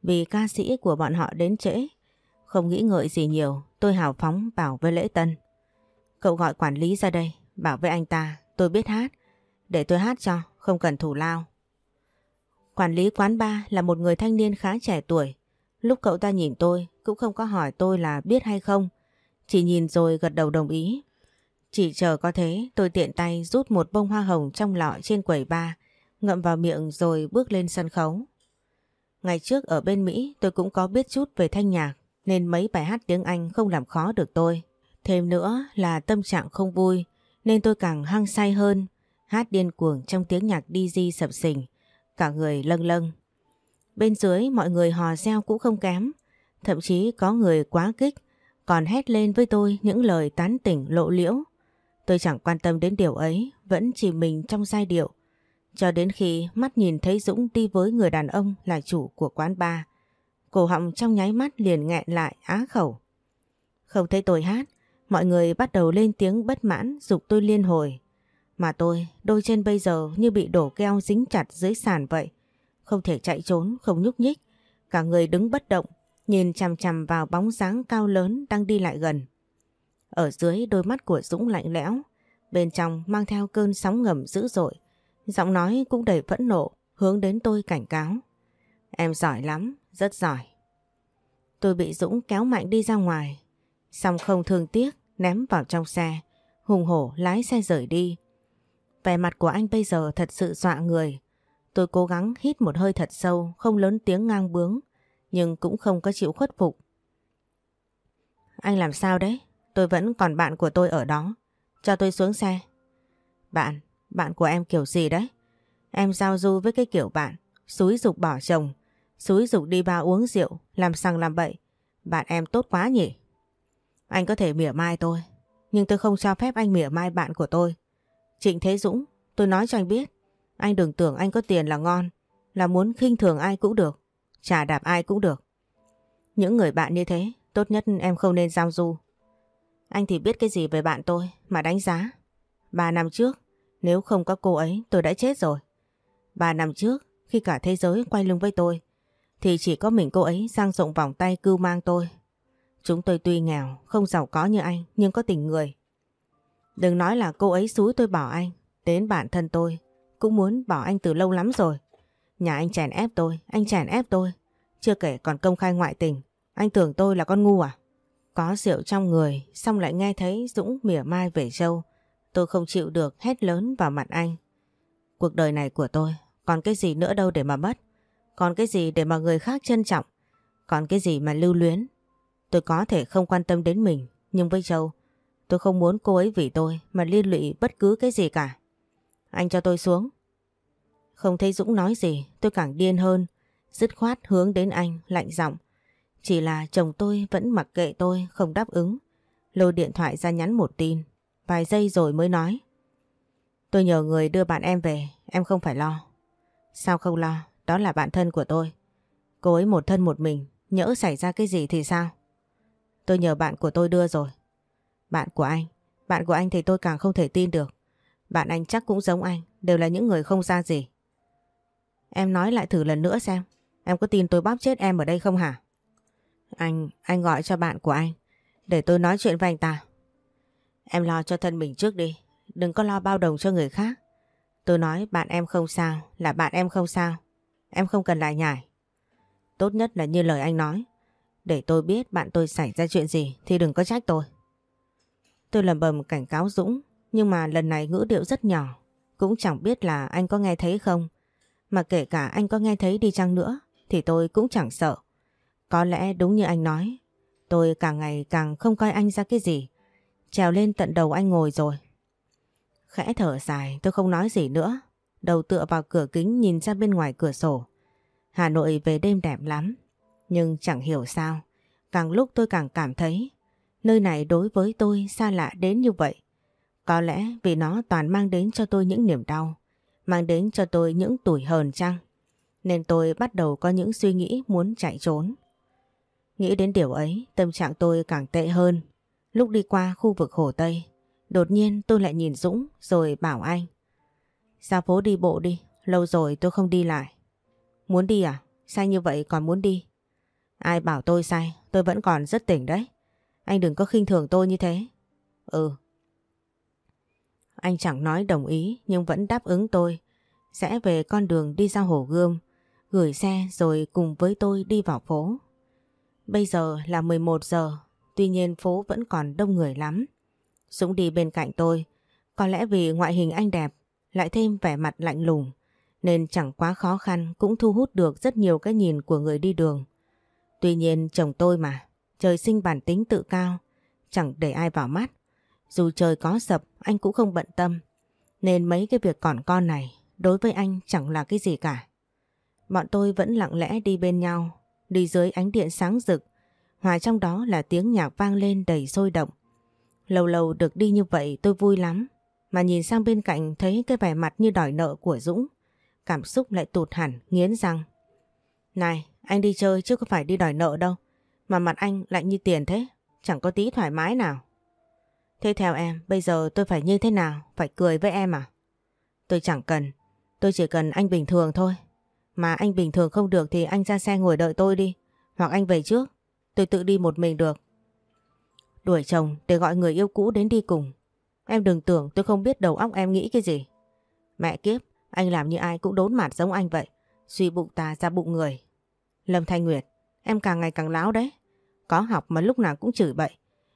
vì ca sĩ của bọn họ đến trễ. Không nghĩ ngợi gì nhiều, tôi hào phóng bảo với lễ tân. Cậu gọi quản lý ra đây, bảo với anh ta, tôi biết hát, để tôi hát cho, không cần thủ lao. Quản lý quán bar là một người thanh niên khá trẻ tuổi. Lúc cậu ta nhìn tôi, cũng không có hỏi tôi là biết hay không, chỉ nhìn rồi gật đầu đồng ý. Chỉ chờ có thế, tôi tiện tay rút một bông hoa hồng trong lọ trên quầy bar, ngậm vào miệng rồi bước lên sân khấu. Ngày trước ở bên Mỹ tôi cũng có biết chút về thanh nhạc nên mấy bài hát tiếng Anh không làm khó được tôi. Thêm nữa là tâm trạng không vui nên tôi càng hăng say hơn, hát điên cuồng trong tiếng nhạc DJ sập sình, cả người lâng lâng. Bên dưới mọi người hò reo cũng không kém, thậm chí có người quá kích còn hét lên với tôi những lời tán tỉnh lộ liễu. Tôi chẳng quan tâm đến điều ấy, vẫn chỉ mình trong giai điệu. Cho đến khi mắt nhìn thấy Dũng đi với người đàn ông là chủ của quán bar. Cổ họng trong nháy mắt liền nghẹn lại á khẩu. Không thấy tôi hát, mọi người bắt đầu lên tiếng bất mãn dục tôi liên hồi. Mà tôi, đôi chân bây giờ như bị đổ keo dính chặt dưới sàn vậy. Không thể chạy trốn, không nhúc nhích. Cả người đứng bất động, nhìn chằm chằm vào bóng dáng cao lớn đang đi lại gần. Ở dưới đôi mắt của Dũng lạnh lẽo, bên trong mang theo cơn sóng ngầm dữ dội. Giọng nói cũng đầy phẫn nộ, hướng đến tôi cảnh cáo. Em giỏi lắm, rất giỏi. Tôi bị Dũng kéo mạnh đi ra ngoài, xong không thương tiếc, ném vào trong xe, hùng hổ lái xe rời đi. Vẻ mặt của anh bây giờ thật sự dọa người. Tôi cố gắng hít một hơi thật sâu, không lớn tiếng ngang bướng, nhưng cũng không có chịu khuất phục. Anh làm sao đấy? Tôi vẫn còn bạn của tôi ở đó. Cho tôi xuống xe. Bạn? Bạn của em kiểu gì đấy? Em giao du với cái kiểu bạn, xúi dục bỏ chồng, xúi dục đi ba uống rượu, làm xăng làm bậy. Bạn em tốt quá nhỉ? Anh có thể mỉa mai tôi, nhưng tôi không cho phép anh mỉa mai bạn của tôi. Trịnh Thế Dũng, tôi nói cho anh biết, anh đừng tưởng anh có tiền là ngon, là muốn khinh thường ai cũng được, trả đạp ai cũng được. Những người bạn như thế, tốt nhất em không nên giao du. Anh thì biết cái gì về bạn tôi mà đánh giá. Ba năm trước, nếu không có cô ấy tôi đã chết rồi. Ba năm trước, khi cả thế giới quay lưng với tôi, thì chỉ có mình cô ấy sang rộng vòng tay cưu mang tôi. Chúng tôi tuy nghèo, không giàu có như anh, nhưng có tình người. Đừng nói là cô ấy xúi tôi bỏ anh, đến bản thân tôi, cũng muốn bỏ anh từ lâu lắm rồi. Nhà anh chèn ép tôi, anh chèn ép tôi, chưa kể còn công khai ngoại tình. Anh tưởng tôi là con ngu à? Có rượu trong người, xong lại nghe thấy Dũng mỉa mai về Châu. Tôi không chịu được hét lớn vào mặt anh. Cuộc đời này của tôi, còn cái gì nữa đâu để mà mất. Còn cái gì để mà người khác trân trọng. Còn cái gì mà lưu luyến. Tôi có thể không quan tâm đến mình, nhưng với Châu, tôi không muốn cô ấy vì tôi mà liên lụy bất cứ cái gì cả. Anh cho tôi xuống. Không thấy Dũng nói gì, tôi càng điên hơn. Dứt khoát hướng đến anh, lạnh giọng. Chỉ là chồng tôi vẫn mặc kệ tôi, không đáp ứng. Lôi điện thoại ra nhắn một tin. Vài giây rồi mới nói. Tôi nhờ người đưa bạn em về, em không phải lo. Sao không lo, đó là bạn thân của tôi. Cô ấy một thân một mình, nhỡ xảy ra cái gì thì sao? Tôi nhờ bạn của tôi đưa rồi. Bạn của anh, bạn của anh thì tôi càng không thể tin được. Bạn anh chắc cũng giống anh, đều là những người không ra gì. Em nói lại thử lần nữa xem, em có tin tôi bóp chết em ở đây không hả? Anh, anh gọi cho bạn của anh, để tôi nói chuyện với anh ta. Em lo cho thân mình trước đi, đừng có lo bao đồng cho người khác. Tôi nói bạn em không sao, là bạn em không sao. Em không cần lại nhải. Tốt nhất là như lời anh nói. Để tôi biết bạn tôi xảy ra chuyện gì thì đừng có trách tôi. Tôi lầm bầm cảnh cáo Dũng, nhưng mà lần này ngữ điệu rất nhỏ. Cũng chẳng biết là anh có nghe thấy không. Mà kể cả anh có nghe thấy đi chăng nữa thì tôi cũng chẳng sợ. Có lẽ đúng như anh nói, tôi càng ngày càng không coi anh ra cái gì. Trèo lên tận đầu anh ngồi rồi. Khẽ thở dài tôi không nói gì nữa. Đầu tựa vào cửa kính nhìn ra bên ngoài cửa sổ. Hà Nội về đêm đẹp lắm. Nhưng chẳng hiểu sao. Càng lúc tôi càng cảm thấy nơi này đối với tôi xa lạ đến như vậy. Có lẽ vì nó toàn mang đến cho tôi những niềm đau. Mang đến cho tôi những tủi hờn chăng. Nên tôi bắt đầu có những suy nghĩ muốn chạy trốn. Nghĩ đến điều ấy, tâm trạng tôi càng tệ hơn. Lúc đi qua khu vực Hồ Tây, đột nhiên tôi lại nhìn Dũng rồi bảo anh. Ra phố đi bộ đi, lâu rồi tôi không đi lại. Muốn đi à? Sai như vậy còn muốn đi? Ai bảo tôi sai, tôi vẫn còn rất tỉnh đấy. Anh đừng có khinh thường tôi như thế. Ừ. Anh chẳng nói đồng ý nhưng vẫn đáp ứng tôi. Sẽ về con đường đi ra Hồ Gươm, gửi xe rồi cùng với tôi đi vào phố. Bây giờ là 11 giờ, tuy nhiên phố vẫn còn đông người lắm. Dũng đi bên cạnh tôi, có lẽ vì ngoại hình anh đẹp, lại thêm vẻ mặt lạnh lùng, nên chẳng quá khó khăn cũng thu hút được rất nhiều cái nhìn của người đi đường. Tuy nhiên chồng tôi mà, trời sinh bản tính tự cao, chẳng để ai vào mắt. Dù trời có sập, anh cũng không bận tâm. Nên mấy cái việc còn con này, đối với anh chẳng là cái gì cả. Bọn tôi vẫn lặng lẽ đi bên nhau, đi dưới ánh điện sáng rực, hòa trong đó là tiếng nhạc vang lên đầy sôi động. Lâu lâu được đi như vậy tôi vui lắm, mà nhìn sang bên cạnh thấy cái vẻ mặt như đòi nợ của Dũng, cảm xúc lại tụt hẳn, nghiến răng. Này, anh đi chơi chứ có phải đi đòi nợ đâu, mà mặt anh lại như tiền thế, chẳng có tí thoải mái nào. Thế theo em, bây giờ tôi phải như thế nào, phải cười với em à? Tôi chẳng cần, tôi chỉ cần anh bình thường thôi, mà anh bình thường không được thì anh ra xe ngồi đợi tôi đi. Hoặc anh về trước. Tôi tự đi một mình được. Đuổi chồng để gọi người yêu cũ đến đi cùng. Em đừng tưởng tôi không biết đầu óc em nghĩ cái gì. Mẹ kiếp, anh làm như ai cũng đốn mặt giống anh vậy. Suy bụng ta ra bụng người. Lâm Thanh Nguyệt, em càng ngày càng láo đấy. Có học mà lúc nào cũng chửi bậy.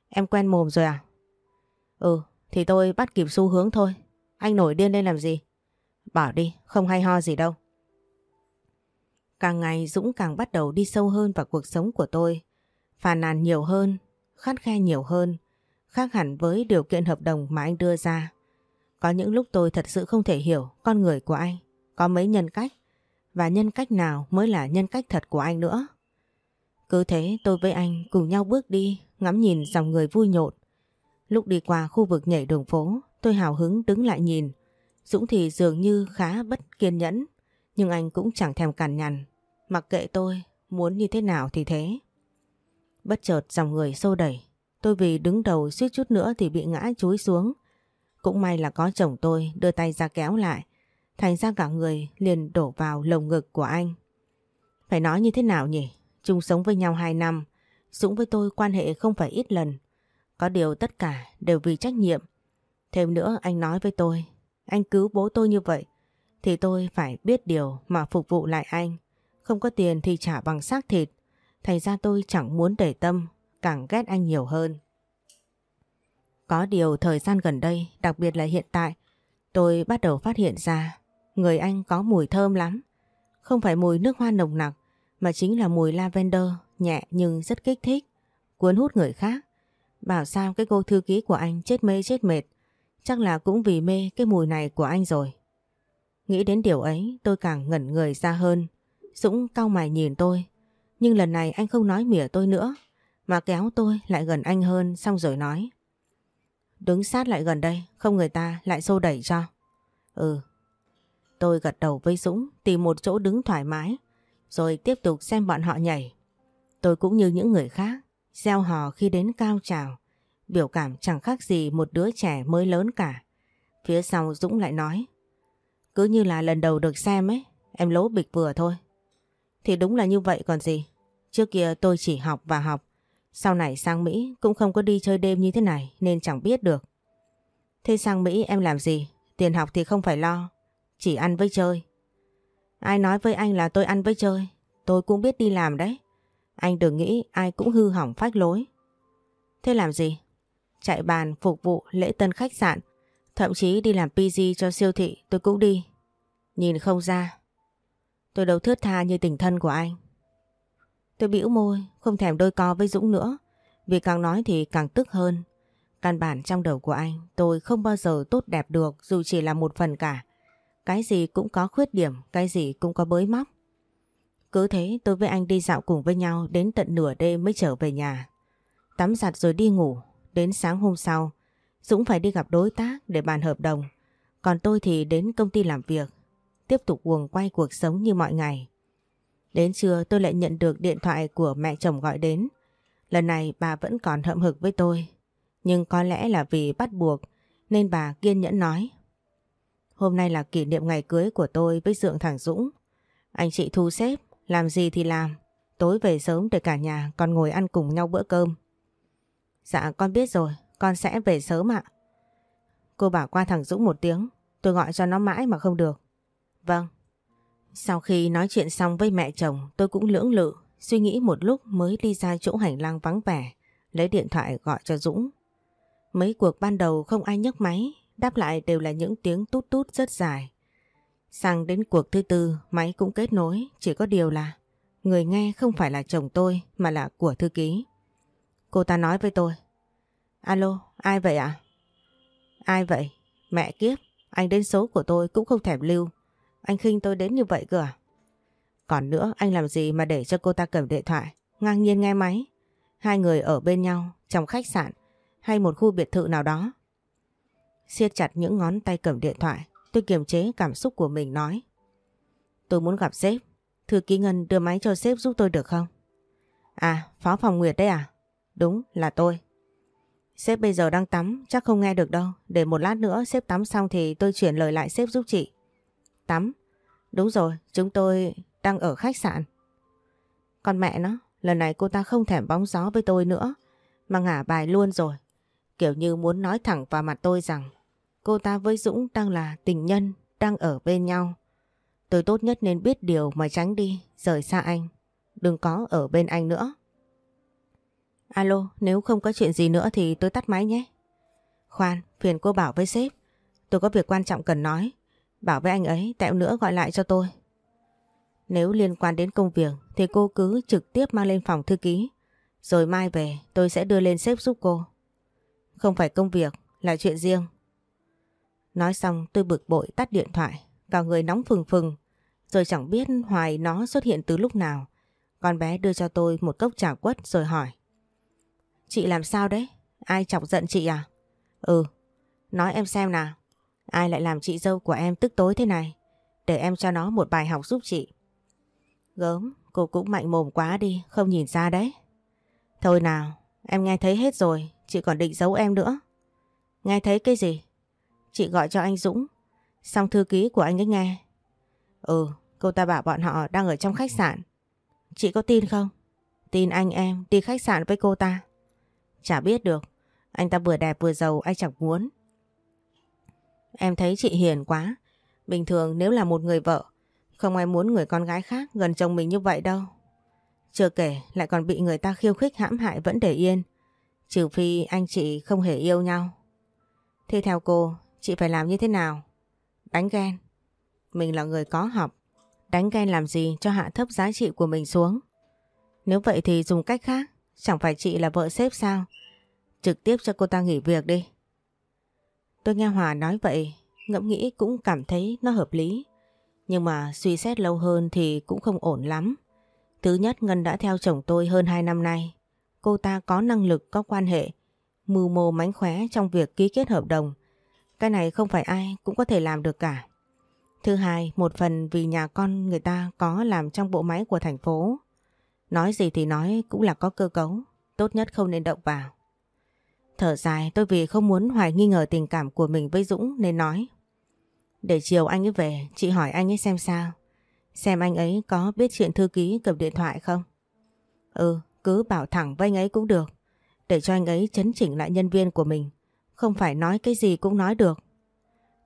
Em quen mồm rồi à? Ừ, thì tôi bắt kịp xu hướng thôi. Anh nổi điên lên làm gì? Bỏ đi, không hay ho gì đâu. Càng ngày Dũng càng bắt đầu đi sâu hơn vào cuộc sống của tôi. Phàn nàn nhiều hơn, khát khe nhiều hơn, khác hẳn với điều kiện hợp đồng mà anh đưa ra. Có những lúc tôi thật sự không thể hiểu con người của anh có mấy nhân cách và nhân cách nào mới là nhân cách thật của anh nữa. Cứ thế tôi với anh cùng nhau bước đi, ngắm nhìn dòng người vui nhộn. Lúc đi qua khu vực nhảy đường phố, tôi hào hứng đứng lại nhìn. Dũng thì dường như khá bất kiên nhẫn, nhưng anh cũng chẳng thèm cằn nhằn. Mặc kệ tôi, muốn như thế nào thì thế. Bất chợt dòng người xô đẩy Tôi vì đứng đầu suýt chút nữa thì bị ngã chúi xuống. Cũng may là có chồng tôi đưa tay ra kéo lại. Thành ra cả người liền đổ vào lồng ngực của anh. Phải nói như thế nào nhỉ? Chung sống với nhau 2 năm. Dũng với tôi quan hệ không phải ít lần. Có điều tất cả đều vì trách nhiệm. Thêm nữa anh nói với tôi. Anh cứu bố tôi như vậy. Thì tôi phải biết điều mà phục vụ lại anh. Không có tiền thì trả bằng xác thịt. Thành ra tôi chẳng muốn để tâm càng ghét anh nhiều hơn. Có điều thời gian gần đây, đặc biệt là hiện tại, tôi bắt đầu phát hiện ra người anh có mùi thơm lắm. Không phải mùi nước hoa nồng nặc, mà chính là mùi lavender nhẹ nhưng rất kích thích, cuốn hút người khác. Bảo sao cái cô thư ký của anh chết mê chết mệt, chắc là cũng vì mê cái mùi này của anh rồi. Nghĩ đến điều ấy tôi càng ngẩn người ra hơn. Dũng cau mày nhìn tôi, nhưng lần này anh không nói mỉa tôi nữa mà kéo tôi lại gần anh hơn xong rồi nói. Đứng sát lại gần đây, không người ta lại xô đẩy cho. Ừ. Tôi gật đầu với Dũng tìm một chỗ đứng thoải mái rồi tiếp tục xem bọn họ nhảy. Tôi cũng như những người khác, gieo hò khi đến cao trào, biểu cảm chẳng khác gì một đứa trẻ mới lớn cả. Phía sau Dũng lại nói, cứ như là lần đầu được xem ấy, em lố bịch vừa thôi. Thì đúng là như vậy còn gì. Trước kia tôi chỉ học và học, sau này sang Mỹ cũng không có đi chơi đêm như thế này nên chẳng biết được. Thế sang Mỹ em làm gì? Tiền học thì không phải lo, chỉ ăn với chơi. Ai nói với anh là tôi ăn với chơi, tôi cũng biết đi làm đấy. Anh đừng nghĩ ai cũng hư hỏng phách lối. Thế làm gì? Chạy bàn, phục vụ, lễ tân khách sạn, thậm chí đi làm PG cho siêu thị tôi cũng đi. Nhìn không ra. Tôi đâu thướt tha như tình thân của anh. Tôi bĩu môi, không thèm đôi co với Dũng nữa, vì càng nói thì càng tức hơn. Căn bản trong đầu của anh, tôi không bao giờ tốt đẹp được dù chỉ là một phần cả. Cái gì cũng có khuyết điểm, cái gì cũng có bới móc. Cứ thế tôi với anh đi dạo cùng với nhau đến tận nửa đêm mới trở về nhà. Tắm giặt rồi đi ngủ, đến sáng hôm sau, Dũng phải đi gặp đối tác để bàn hợp đồng. Còn tôi thì đến công ty làm việc, tiếp tục quần quay cuộc sống như mọi ngày. Đến trưa tôi lại nhận được điện thoại của mẹ chồng gọi đến. Lần này bà vẫn còn hậm hực với tôi. Nhưng có lẽ là vì bắt buộc nên bà kiên nhẫn nói. Hôm nay là kỷ niệm ngày cưới của tôi với Dượng thẳng Dũng. Anh chị thu xếp, làm gì thì làm. Tối về sớm để cả nhà còn ngồi ăn cùng nhau bữa cơm. Dạ con biết rồi, con sẽ về sớm ạ. Cô bảo qua thằng Dũng một tiếng, tôi gọi cho nó mãi mà không được. Vâng. Sau khi nói chuyện xong với mẹ chồng tôi cũng lưỡng lự, suy nghĩ một lúc mới đi ra chỗ hành lang vắng vẻ, lấy điện thoại gọi cho Dũng. Mấy cuộc ban đầu không ai nhấc máy, đáp lại đều là những tiếng tút tút rất dài. Sang đến cuộc thứ tư, máy cũng kết nối, chỉ có điều là người nghe không phải là chồng tôi mà là của thư ký. Cô ta nói với tôi, Alo, ai vậy ạ? Ai vậy? Mẹ kiếp, anh đến số của tôi cũng không thèm lưu. Anh khinh tôi đến như vậy cơ à? Còn nữa anh làm gì mà để cho cô ta cầm điện thoại Ngang nhiên nghe máy Hai người ở bên nhau trong khách sạn Hay một khu biệt thự nào đó siết chặt những ngón tay cầm điện thoại Tôi kiềm chế cảm xúc của mình nói Tôi muốn gặp sếp Thư ký Ngân đưa máy cho sếp giúp tôi được không? À, Phó Phòng Nguyệt đấy à? Đúng, là tôi. Sếp bây giờ đang tắm, chắc không nghe được đâu. Để một lát nữa sếp tắm xong thì tôi chuyển lời lại sếp giúp chị. Tắm? Đúng rồi, chúng tôi đang ở khách sạn. còn mẹ nó, lần này cô ta không thèm bóng gió với tôi nữa, mà ngả bài luôn rồi. Kiểu như muốn nói thẳng vào mặt tôi rằng cô ta với Dũng đang là tình nhân, đang ở bên nhau. Tôi tốt nhất nên biết điều mà tránh đi, rời xa anh. Đừng có ở bên anh nữa. Alo, nếu không có chuyện gì nữa thì tôi tắt máy nhé. Khoan, phiền cô bảo với sếp. tôi có việc quan trọng cần nói. Bảo với anh ấy tẹo nữa gọi lại cho tôi. Nếu liên quan đến công việc thì cô cứ trực tiếp mang lên phòng thư ký. Rồi mai về tôi sẽ đưa lên sếp giúp cô. Không phải công việc, là chuyện riêng. Nói xong tôi bực bội tắt điện thoại, cả người nóng phừng phừng. Rồi chẳng biết Hoài nó xuất hiện từ lúc nào. Con bé đưa cho tôi một cốc trà quất rồi hỏi. Chị làm sao đấy? Ai chọc giận chị à? Ừ, nói em xem nào. Ai lại làm chị dâu của em tức tối thế này? Để em cho nó một bài học giúp chị. Gớm, cô cũng mạnh mồm quá đi, không nhìn ra đấy. Thôi nào, em nghe thấy hết rồi, chị còn định giấu em nữa. Nghe thấy cái gì? Chị gọi cho anh Dũng, xong thư ký của anh ấy nghe. Ừ, cô ta bảo bọn họ đang ở trong khách sạn. Chị có tin không? Tin anh em đi khách sạn với cô ta. Chả biết được, anh ta vừa đẹp vừa giàu ai chẳng muốn. Em thấy chị hiền quá. Bình thường nếu là một người vợ, không ai muốn người con gái khác gần chồng mình như vậy đâu. Chưa kể lại còn bị người ta khiêu khích hãm hại vẫn để yên. Trừ phi anh chị không hề yêu nhau. Thế theo cô, chị phải làm như thế nào? Đánh ghen. Mình là người có học. Đánh ghen làm gì cho hạ thấp giá trị của mình xuống? Nếu vậy thì dùng cách khác. Chẳng phải chị là vợ sếp sao? Trực tiếp cho cô ta nghỉ việc đi. Tôi nghe Hòa nói vậy, ngẫm nghĩ cũng cảm thấy nó hợp lý. Nhưng mà suy xét lâu hơn thì cũng không ổn lắm. Thứ nhất Ngân đã theo chồng tôi hơn 2 năm nay. Cô ta có năng lực, có quan hệ, mưu mô mánh khóe trong việc ký kết hợp đồng. Cái này không phải ai cũng có thể làm được cả. Thứ hai, một phần vì nhà con người ta có làm trong bộ máy của thành phố. Nói gì thì nói cũng là có cơ cấu, tốt nhất không nên động vào. Thở dài tôi vì không muốn Hoài nghi ngờ tình cảm của mình với Dũng nên nói. Để chiều anh ấy về, chị hỏi anh ấy xem sao. Xem anh ấy có biết chuyện thư ký cầm điện thoại không? Ừ, cứ bảo thẳng với anh ấy cũng được. Để cho anh ấy chấn chỉnh lại nhân viên của mình. Không phải nói cái gì cũng nói được.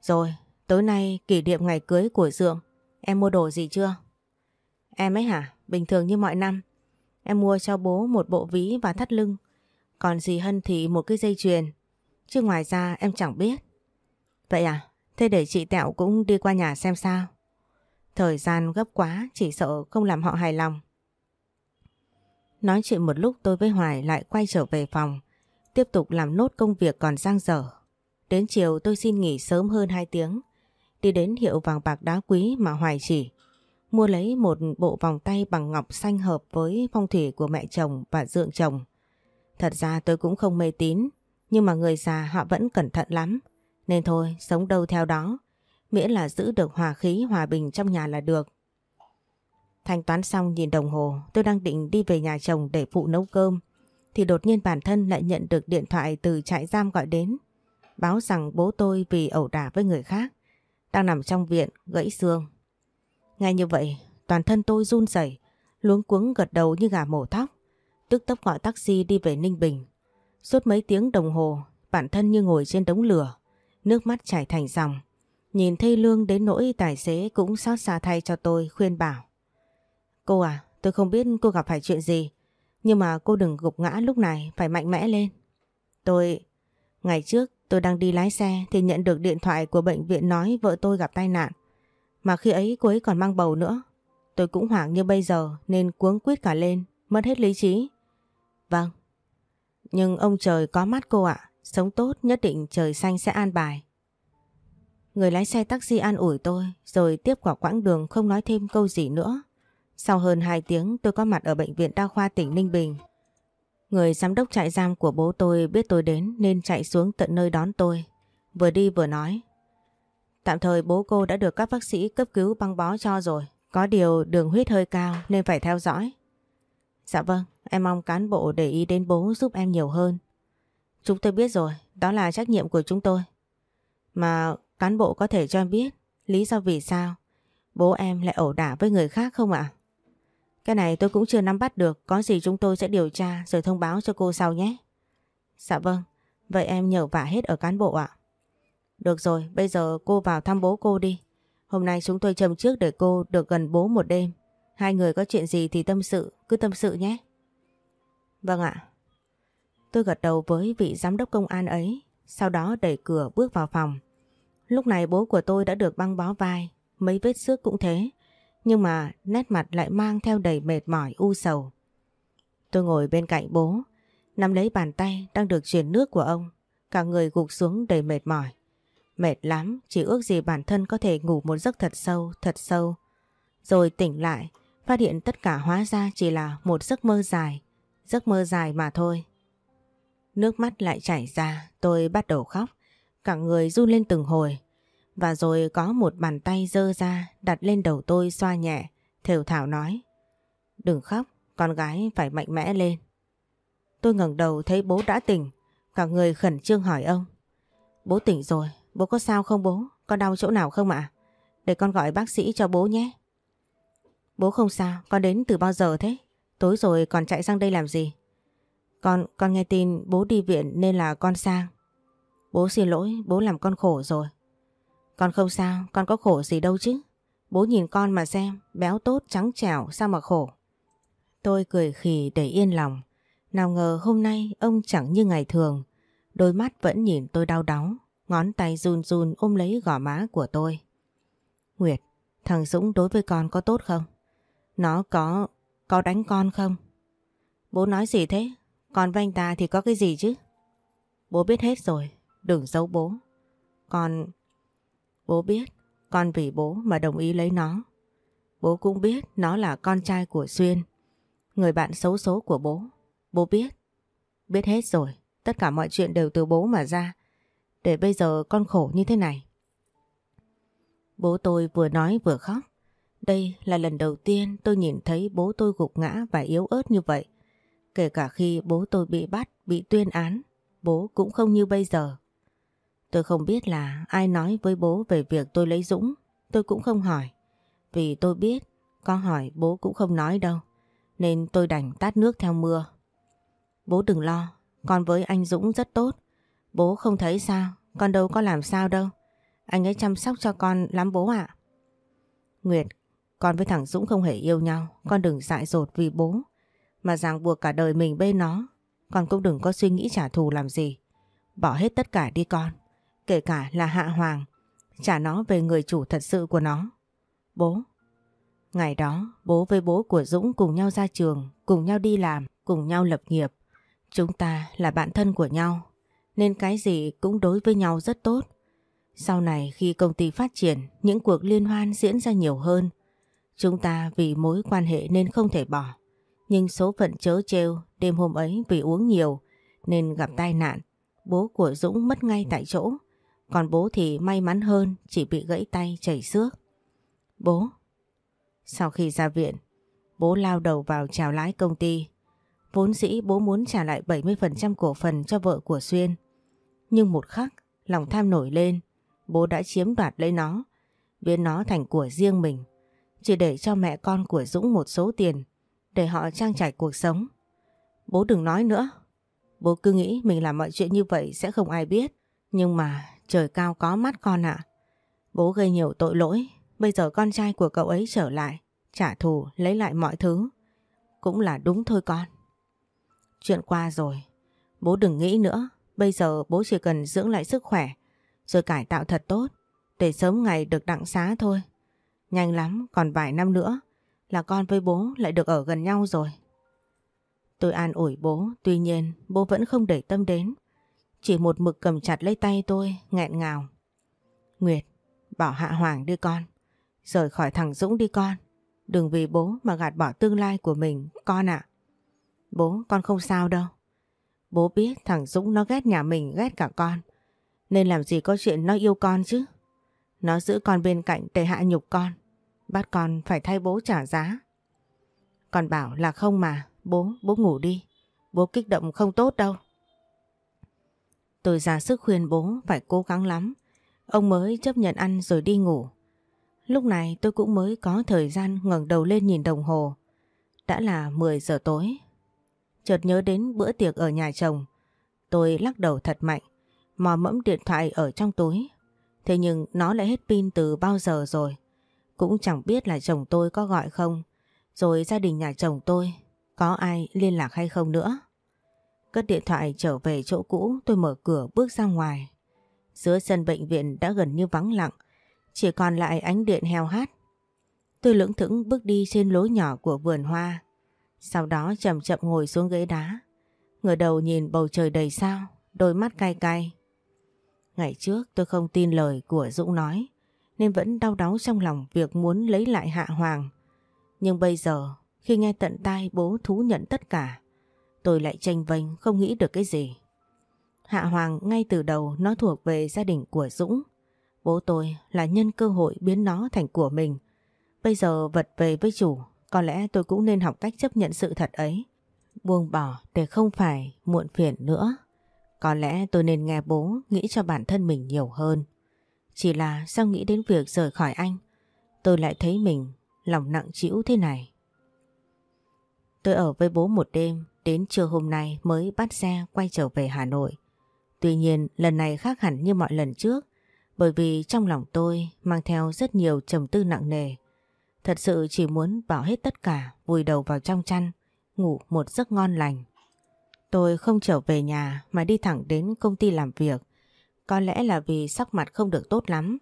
Rồi, tối nay kỷ niệm ngày cưới của Dượng. Em mua đồ gì chưa? Em ấy hả? Bình thường như mọi năm. Em mua cho bố một bộ ví và thắt lưng. Còn dì Hân thì một cái dây chuyền. Chứ ngoài ra em chẳng biết. Vậy à? Thế để chị Tẹo cũng đi qua nhà xem sao. Thời gian gấp quá, chỉ sợ không làm họ hài lòng. Nói chuyện một lúc tôi với Hoài lại quay trở về phòng. Tiếp tục làm nốt công việc còn giang dở. Đến chiều tôi xin nghỉ sớm hơn 2 tiếng. Đi đến hiệu vàng bạc đá quý mà Hoài chỉ. Mua lấy một bộ vòng tay bằng ngọc xanh hợp với phong thủy của mẹ chồng và dượng chồng. Thật ra tôi cũng không mê tín, nhưng mà người già họ vẫn cẩn thận lắm. Nên thôi, sống đâu theo đó, miễn là giữ được hòa khí hòa bình trong nhà là được. Thanh toán xong nhìn đồng hồ, tôi đang định đi về nhà chồng để phụ nấu cơm, thì đột nhiên bản thân lại nhận được điện thoại từ trại giam gọi đến, báo rằng bố tôi vì ẩu đả với người khác, đang nằm trong viện gãy xương. Ngay như vậy, toàn thân tôi run rẩy, luống cuống gật đầu như gà mổ thóc tức tốc gọi taxi đi về Ninh Bình. Suốt mấy tiếng đồng hồ, bản thân như ngồi trên đống lửa, nước mắt chảy thành dòng. Nhìn thấy Lương đến nỗi tài xế cũng xót xa thay cho tôi khuyên bảo. Cô à, tôi không biết cô gặp phải chuyện gì, nhưng mà cô đừng gục ngã lúc này, phải mạnh mẽ lên. Tôi... Ngày trước tôi đang đi lái xe thì nhận được điện thoại của bệnh viện nói vợ tôi gặp tai nạn. Mà khi ấy cô ấy còn mang bầu nữa. Tôi cũng hoảng như bây giờ nên cuống quýt cả lên, mất hết lý trí. Vâng. Nhưng ông trời có mắt cô ạ, sống tốt nhất định trời xanh sẽ an bài. Người lái xe taxi an ủi tôi rồi tiếp quả quãng đường không nói thêm câu gì nữa. Sau hơn 2 tiếng tôi có mặt ở bệnh viện đa khoa tỉnh Ninh Bình. Người giám đốc trại giam của bố tôi biết tôi đến nên chạy xuống tận nơi đón tôi. Vừa đi vừa nói. Tạm thời bố cô đã được các bác sĩ cấp cứu băng bó cho rồi. Có điều đường huyết hơi cao nên phải theo dõi. Dạ vâng, em mong cán bộ để ý đến bố giúp em nhiều hơn. Chúng tôi biết rồi, đó là trách nhiệm của chúng tôi. Mà cán bộ có thể cho em biết lý do vì sao bố em lại ẩu đả với người khác không ạ? Cái này tôi cũng chưa nắm bắt được, có gì chúng tôi sẽ điều tra rồi thông báo cho cô sau nhé. Dạ vâng, vậy em nhờ vả hết ở cán bộ ạ. Được rồi, bây giờ cô vào thăm bố cô đi. Hôm nay chúng tôi châm trước để cô được gần bố một đêm. Hai người có chuyện gì thì tâm sự, cứ tâm sự nhé. Vâng ạ. Tôi gật đầu với vị giám đốc công an ấy, sau đó đẩy cửa bước vào phòng. Lúc này bố của tôi đã được băng bó vai, mấy vết xước cũng thế, nhưng mà nét mặt lại mang theo đầy mệt mỏi u sầu. Tôi ngồi bên cạnh bố, nắm lấy bàn tay đang được truyền nước của ông, cả người gục xuống đầy mệt mỏi. Mệt lắm, chỉ ước gì bản thân có thể ngủ một giấc thật sâu, thật sâu. Rồi tỉnh lại, phát hiện tất cả hóa ra chỉ là một giấc mơ dài, giấc mơ dài mà thôi. Nước mắt lại chảy ra, tôi bắt đầu khóc, cả người run lên từng hồi. Và rồi có một bàn tay dơ ra đặt lên đầu tôi xoa nhẹ, thều thảo nói. Đừng khóc, con gái phải mạnh mẽ lên. Tôi ngẩng đầu thấy bố đã tỉnh, cả người khẩn trương hỏi ông. Bố tỉnh rồi, bố có sao không bố? Con đau chỗ nào không ạ? Để con gọi bác sĩ cho bố nhé. Bố không sao, con đến từ bao giờ thế? Tối rồi còn chạy sang đây làm gì? Con, con nghe tin bố đi viện nên là con sang. Bố xin lỗi, bố làm con khổ rồi. Con không sao, con có khổ gì đâu chứ. Bố nhìn con mà xem, béo tốt, trắng trẻo, sao mà khổ. Tôi cười khì để yên lòng. Nào ngờ hôm nay ông chẳng như ngày thường. Đôi mắt vẫn nhìn tôi đau đớn, ngón tay run run ôm lấy gò má của tôi. Nguyệt, thằng Dũng đối với con có tốt không? Nó có... có đánh con không? Bố nói gì thế? Con với anh ta thì có cái gì chứ? Bố biết hết rồi, đừng giấu bố. Con... Bố biết, con vì bố mà đồng ý lấy nó. Bố cũng biết nó là con trai của Xuyên, người bạn xấu số của bố. Bố biết, biết hết rồi, tất cả mọi chuyện đều từ bố mà ra, để bây giờ con khổ như thế này. Bố tôi vừa nói vừa khóc. Đây là lần đầu tiên tôi nhìn thấy bố tôi gục ngã và yếu ớt như vậy. Kể cả khi bố tôi bị bắt, bị tuyên án, bố cũng không như bây giờ. Tôi không biết là ai nói với bố về việc tôi lấy Dũng, tôi cũng không hỏi. Vì tôi biết, có hỏi bố cũng không nói đâu, nên tôi đành tát nước theo mưa. Bố đừng lo, con với anh Dũng rất tốt. Bố không thấy sao, con đâu có làm sao đâu. Anh ấy chăm sóc cho con lắm bố ạ. Nguyệt, con với thằng Dũng không hề yêu nhau, con đừng dại dột vì bố. Mà ràng buộc cả đời mình bên nó, con cũng đừng có suy nghĩ trả thù làm gì. Bỏ hết tất cả đi con kể cả là Hạ Hoàng, trả nó về người chủ thật sự của nó. Bố. Ngày đó, bố với bố của Dũng cùng nhau ra trường, cùng nhau đi làm, cùng nhau lập nghiệp. Chúng ta là bạn thân của nhau, nên cái gì cũng đối với nhau rất tốt. Sau này khi công ty phát triển, những cuộc liên hoan diễn ra nhiều hơn. Chúng ta vì mối quan hệ nên không thể bỏ. Nhưng số phận chớ trêu đêm hôm ấy vì uống nhiều nên gặp tai nạn. Bố của Dũng mất ngay tại chỗ. Còn bố thì may mắn hơn chỉ bị gãy tay chảy xước. Bố. Sau khi ra viện, bố lao đầu vào chào lái công ty. Vốn dĩ bố muốn trả lại 70% cổ phần cho vợ của Xuyên. Nhưng một khắc, lòng tham nổi lên, bố đã chiếm đoạt lấy nó, biến nó thành của riêng mình. Chỉ để cho mẹ con của Dũng một số tiền, để họ trang trải cuộc sống. Bố đừng nói nữa. Bố cứ nghĩ mình làm mọi chuyện như vậy sẽ không ai biết. Nhưng mà trời cao có mắt con ạ. Bố gây nhiều tội lỗi, bây giờ con trai của cậu ấy trở lại, trả thù, lấy lại mọi thứ. Cũng là đúng thôi con. Chuyện qua rồi, bố đừng nghĩ nữa, bây giờ bố chỉ cần dưỡng lại sức khỏe, rồi cải tạo thật tốt, để sớm ngày được đặng xá thôi. Nhanh lắm, còn vài năm nữa là con với bố lại được ở gần nhau rồi. Tôi an ủi bố, tuy nhiên bố vẫn không để tâm đến. Chỉ một mực cầm chặt lấy tay tôi, nghẹn ngào. Nguyệt, bảo Hạ Hoàng đi con. Rời khỏi thằng Dũng đi con. Đừng vì bố mà gạt bỏ tương lai của mình, con ạ. Bố, con không sao đâu. Bố biết thằng Dũng nó ghét nhà mình, ghét cả con. Nên làm gì có chuyện nó yêu con chứ. Nó giữ con bên cạnh để hạ nhục con. Bắt con phải thay bố trả giá. Con bảo là không mà, bố, bố ngủ đi. Bố kích động không tốt đâu. Tôi ra sức khuyên bố phải cố gắng lắm. Ông mới chấp nhận ăn rồi đi ngủ. Lúc này tôi cũng mới có thời gian ngẩng đầu lên nhìn đồng hồ. Đã là 10 giờ tối. Chợt nhớ đến bữa tiệc ở nhà chồng. Tôi lắc đầu thật mạnh, mò mẫm điện thoại ở trong túi. Thế nhưng nó lại hết pin từ bao giờ rồi. Cũng chẳng biết là chồng tôi có gọi không. Rồi gia đình nhà chồng tôi có ai liên lạc hay không nữa. Cất điện thoại trở về chỗ cũ tôi mở cửa bước ra ngoài. Giữa sân bệnh viện đã gần như vắng lặng, chỉ còn lại ánh điện heo hát. Tôi lưỡng thững bước đi trên lối nhỏ của vườn hoa. Sau đó chậm chậm ngồi xuống ghế đá. Ngửa đầu nhìn bầu trời đầy sao, đôi mắt cay cay. Ngày trước tôi không tin lời của Dũng nói, nên vẫn đau đáu trong lòng việc muốn lấy lại Hạ Hoàng. Nhưng bây giờ, khi nghe tận tai bố thú nhận tất cả, tôi lại tranh vênh không nghĩ được cái gì. Hạ Hoàng ngay từ đầu nó thuộc về gia đình của Dũng. Bố tôi là nhân cơ hội biến nó thành của mình. Bây giờ vật về với chủ, có lẽ tôi cũng nên học cách chấp nhận sự thật ấy. Buông bỏ để không phải muộn phiền nữa. Có lẽ tôi nên nghe bố nghĩ cho bản thân mình nhiều hơn. Chỉ là sao nghĩ đến việc rời khỏi anh, tôi lại thấy mình lòng nặng trĩu thế này. Tôi ở với bố một đêm, đến trưa hôm nay mới bắt xe quay trở về Hà Nội. Tuy nhiên lần này khác hẳn như mọi lần trước, bởi vì trong lòng tôi mang theo rất nhiều trầm tư nặng nề. Thật sự chỉ muốn bỏ hết tất cả, vùi đầu vào trong chăn, ngủ một giấc ngon lành. Tôi không trở về nhà mà đi thẳng đến công ty làm việc. Có lẽ là vì sắc mặt không được tốt lắm,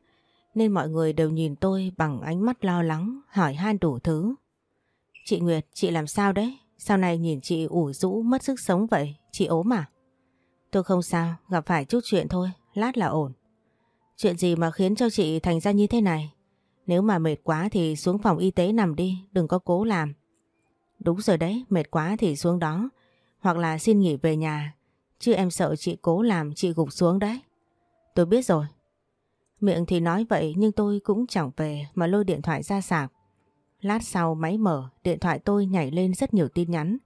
nên mọi người đều nhìn tôi bằng ánh mắt lo lắng, hỏi han đủ thứ. Chị Nguyệt, chị làm sao đấy? Sau này nhìn chị ủ rũ mất sức sống vậy, chị ốm à? Tôi không sao, gặp phải chút chuyện thôi, lát là ổn. Chuyện gì mà khiến cho chị thành ra như thế này? Nếu mà mệt quá thì xuống phòng y tế nằm đi, đừng có cố làm. Đúng rồi đấy, mệt quá thì xuống đó. Hoặc là xin nghỉ về nhà. Chứ em sợ chị cố làm chị gục xuống đấy. Tôi biết rồi. Miệng thì nói vậy nhưng tôi cũng chẳng về mà lôi điện thoại ra sạc. Lát sau máy mở, điện thoại tôi nhảy lên rất nhiều tin nhắn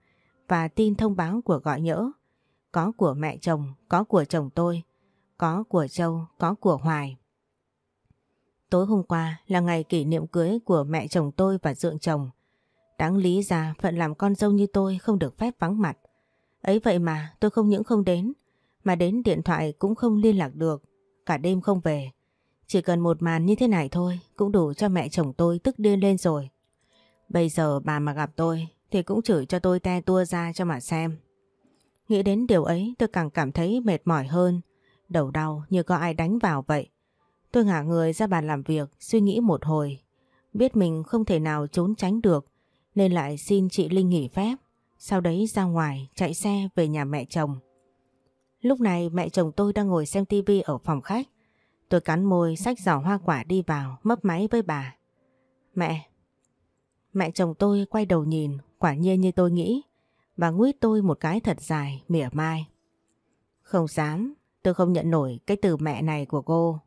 và tin thông báo của gọi nhỡ. Có của mẹ chồng, có của chồng tôi, có của Châu, có của Hoài. Tối hôm qua là ngày kỷ niệm cưới của mẹ chồng tôi và dượng chồng. Đáng lý ra phận làm con dâu như tôi không được phép vắng mặt. Ấy vậy mà tôi không những không đến, mà đến điện thoại cũng không liên lạc được, cả đêm không về. Chỉ cần một màn như thế này thôi cũng đủ cho mẹ chồng tôi tức điên lên rồi. Bây giờ bà mà gặp tôi thì cũng chửi cho tôi te tua ra cho mà xem. Nghĩ đến điều ấy tôi càng cảm thấy mệt mỏi hơn, đầu đau như có ai đánh vào vậy. Tôi ngả người ra bàn làm việc, suy nghĩ một hồi. Biết mình không thể nào trốn tránh được, nên lại xin chị Linh nghỉ phép. Sau đấy ra ngoài, chạy xe về nhà mẹ chồng. Lúc này mẹ chồng tôi đang ngồi xem tivi ở phòng khách. Tôi cắn môi, xách giỏ hoa quả đi vào, mấp máy với bà. Mẹ! Mẹ chồng tôi quay đầu nhìn, quả nhiên như tôi nghĩ. Bà nguyết tôi một cái thật dài, mỉa mai. Không dám, tôi không nhận nổi cái từ mẹ này của cô.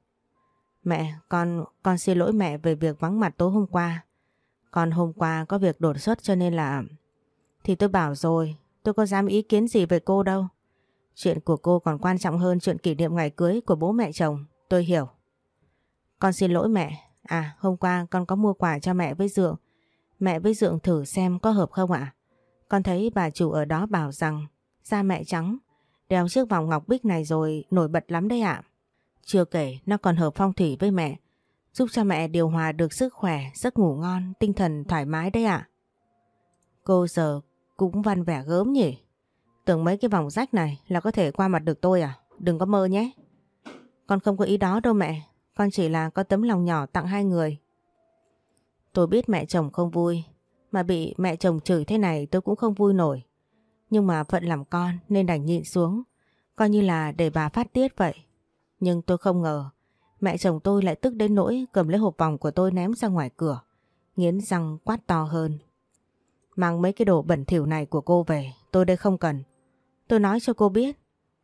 Mẹ, con, con xin lỗi mẹ về việc vắng mặt tối hôm qua. Con hôm qua có việc đột xuất cho nên là... Thì tôi bảo rồi, tôi có dám ý kiến gì về cô đâu. Chuyện của cô còn quan trọng hơn chuyện kỷ niệm ngày cưới của bố mẹ chồng, tôi hiểu. Con xin lỗi mẹ. À, hôm qua con có mua quà cho mẹ với Dượng. Mẹ với Dượng thử xem có hợp không ạ? Con thấy bà chủ ở đó bảo rằng da mẹ trắng, đeo chiếc vòng ngọc bích này rồi nổi bật lắm đấy ạ. Chưa kể nó còn hợp phong thủy với mẹ, giúp cho mẹ điều hòa được sức khỏe, giấc ngủ ngon, tinh thần thoải mái đấy ạ. Cô giờ cũng văn vẻ gớm nhỉ? Tưởng mấy cái vòng rách này là có thể qua mặt được tôi à? Đừng có mơ nhé. Con không có ý đó đâu mẹ, con chỉ là có tấm lòng nhỏ tặng hai người. Tôi biết mẹ chồng không vui, mà bị mẹ chồng chửi thế này tôi cũng không vui nổi. Nhưng mà phận làm con nên đành nhịn xuống, coi như là để bà phát tiết vậy. Nhưng tôi không ngờ, mẹ chồng tôi lại tức đến nỗi cầm lấy hộp vòng của tôi ném ra ngoài cửa, nghiến răng quát to hơn. Mang mấy cái đồ bẩn thỉu này của cô về, tôi đây không cần. Tôi nói cho cô biết,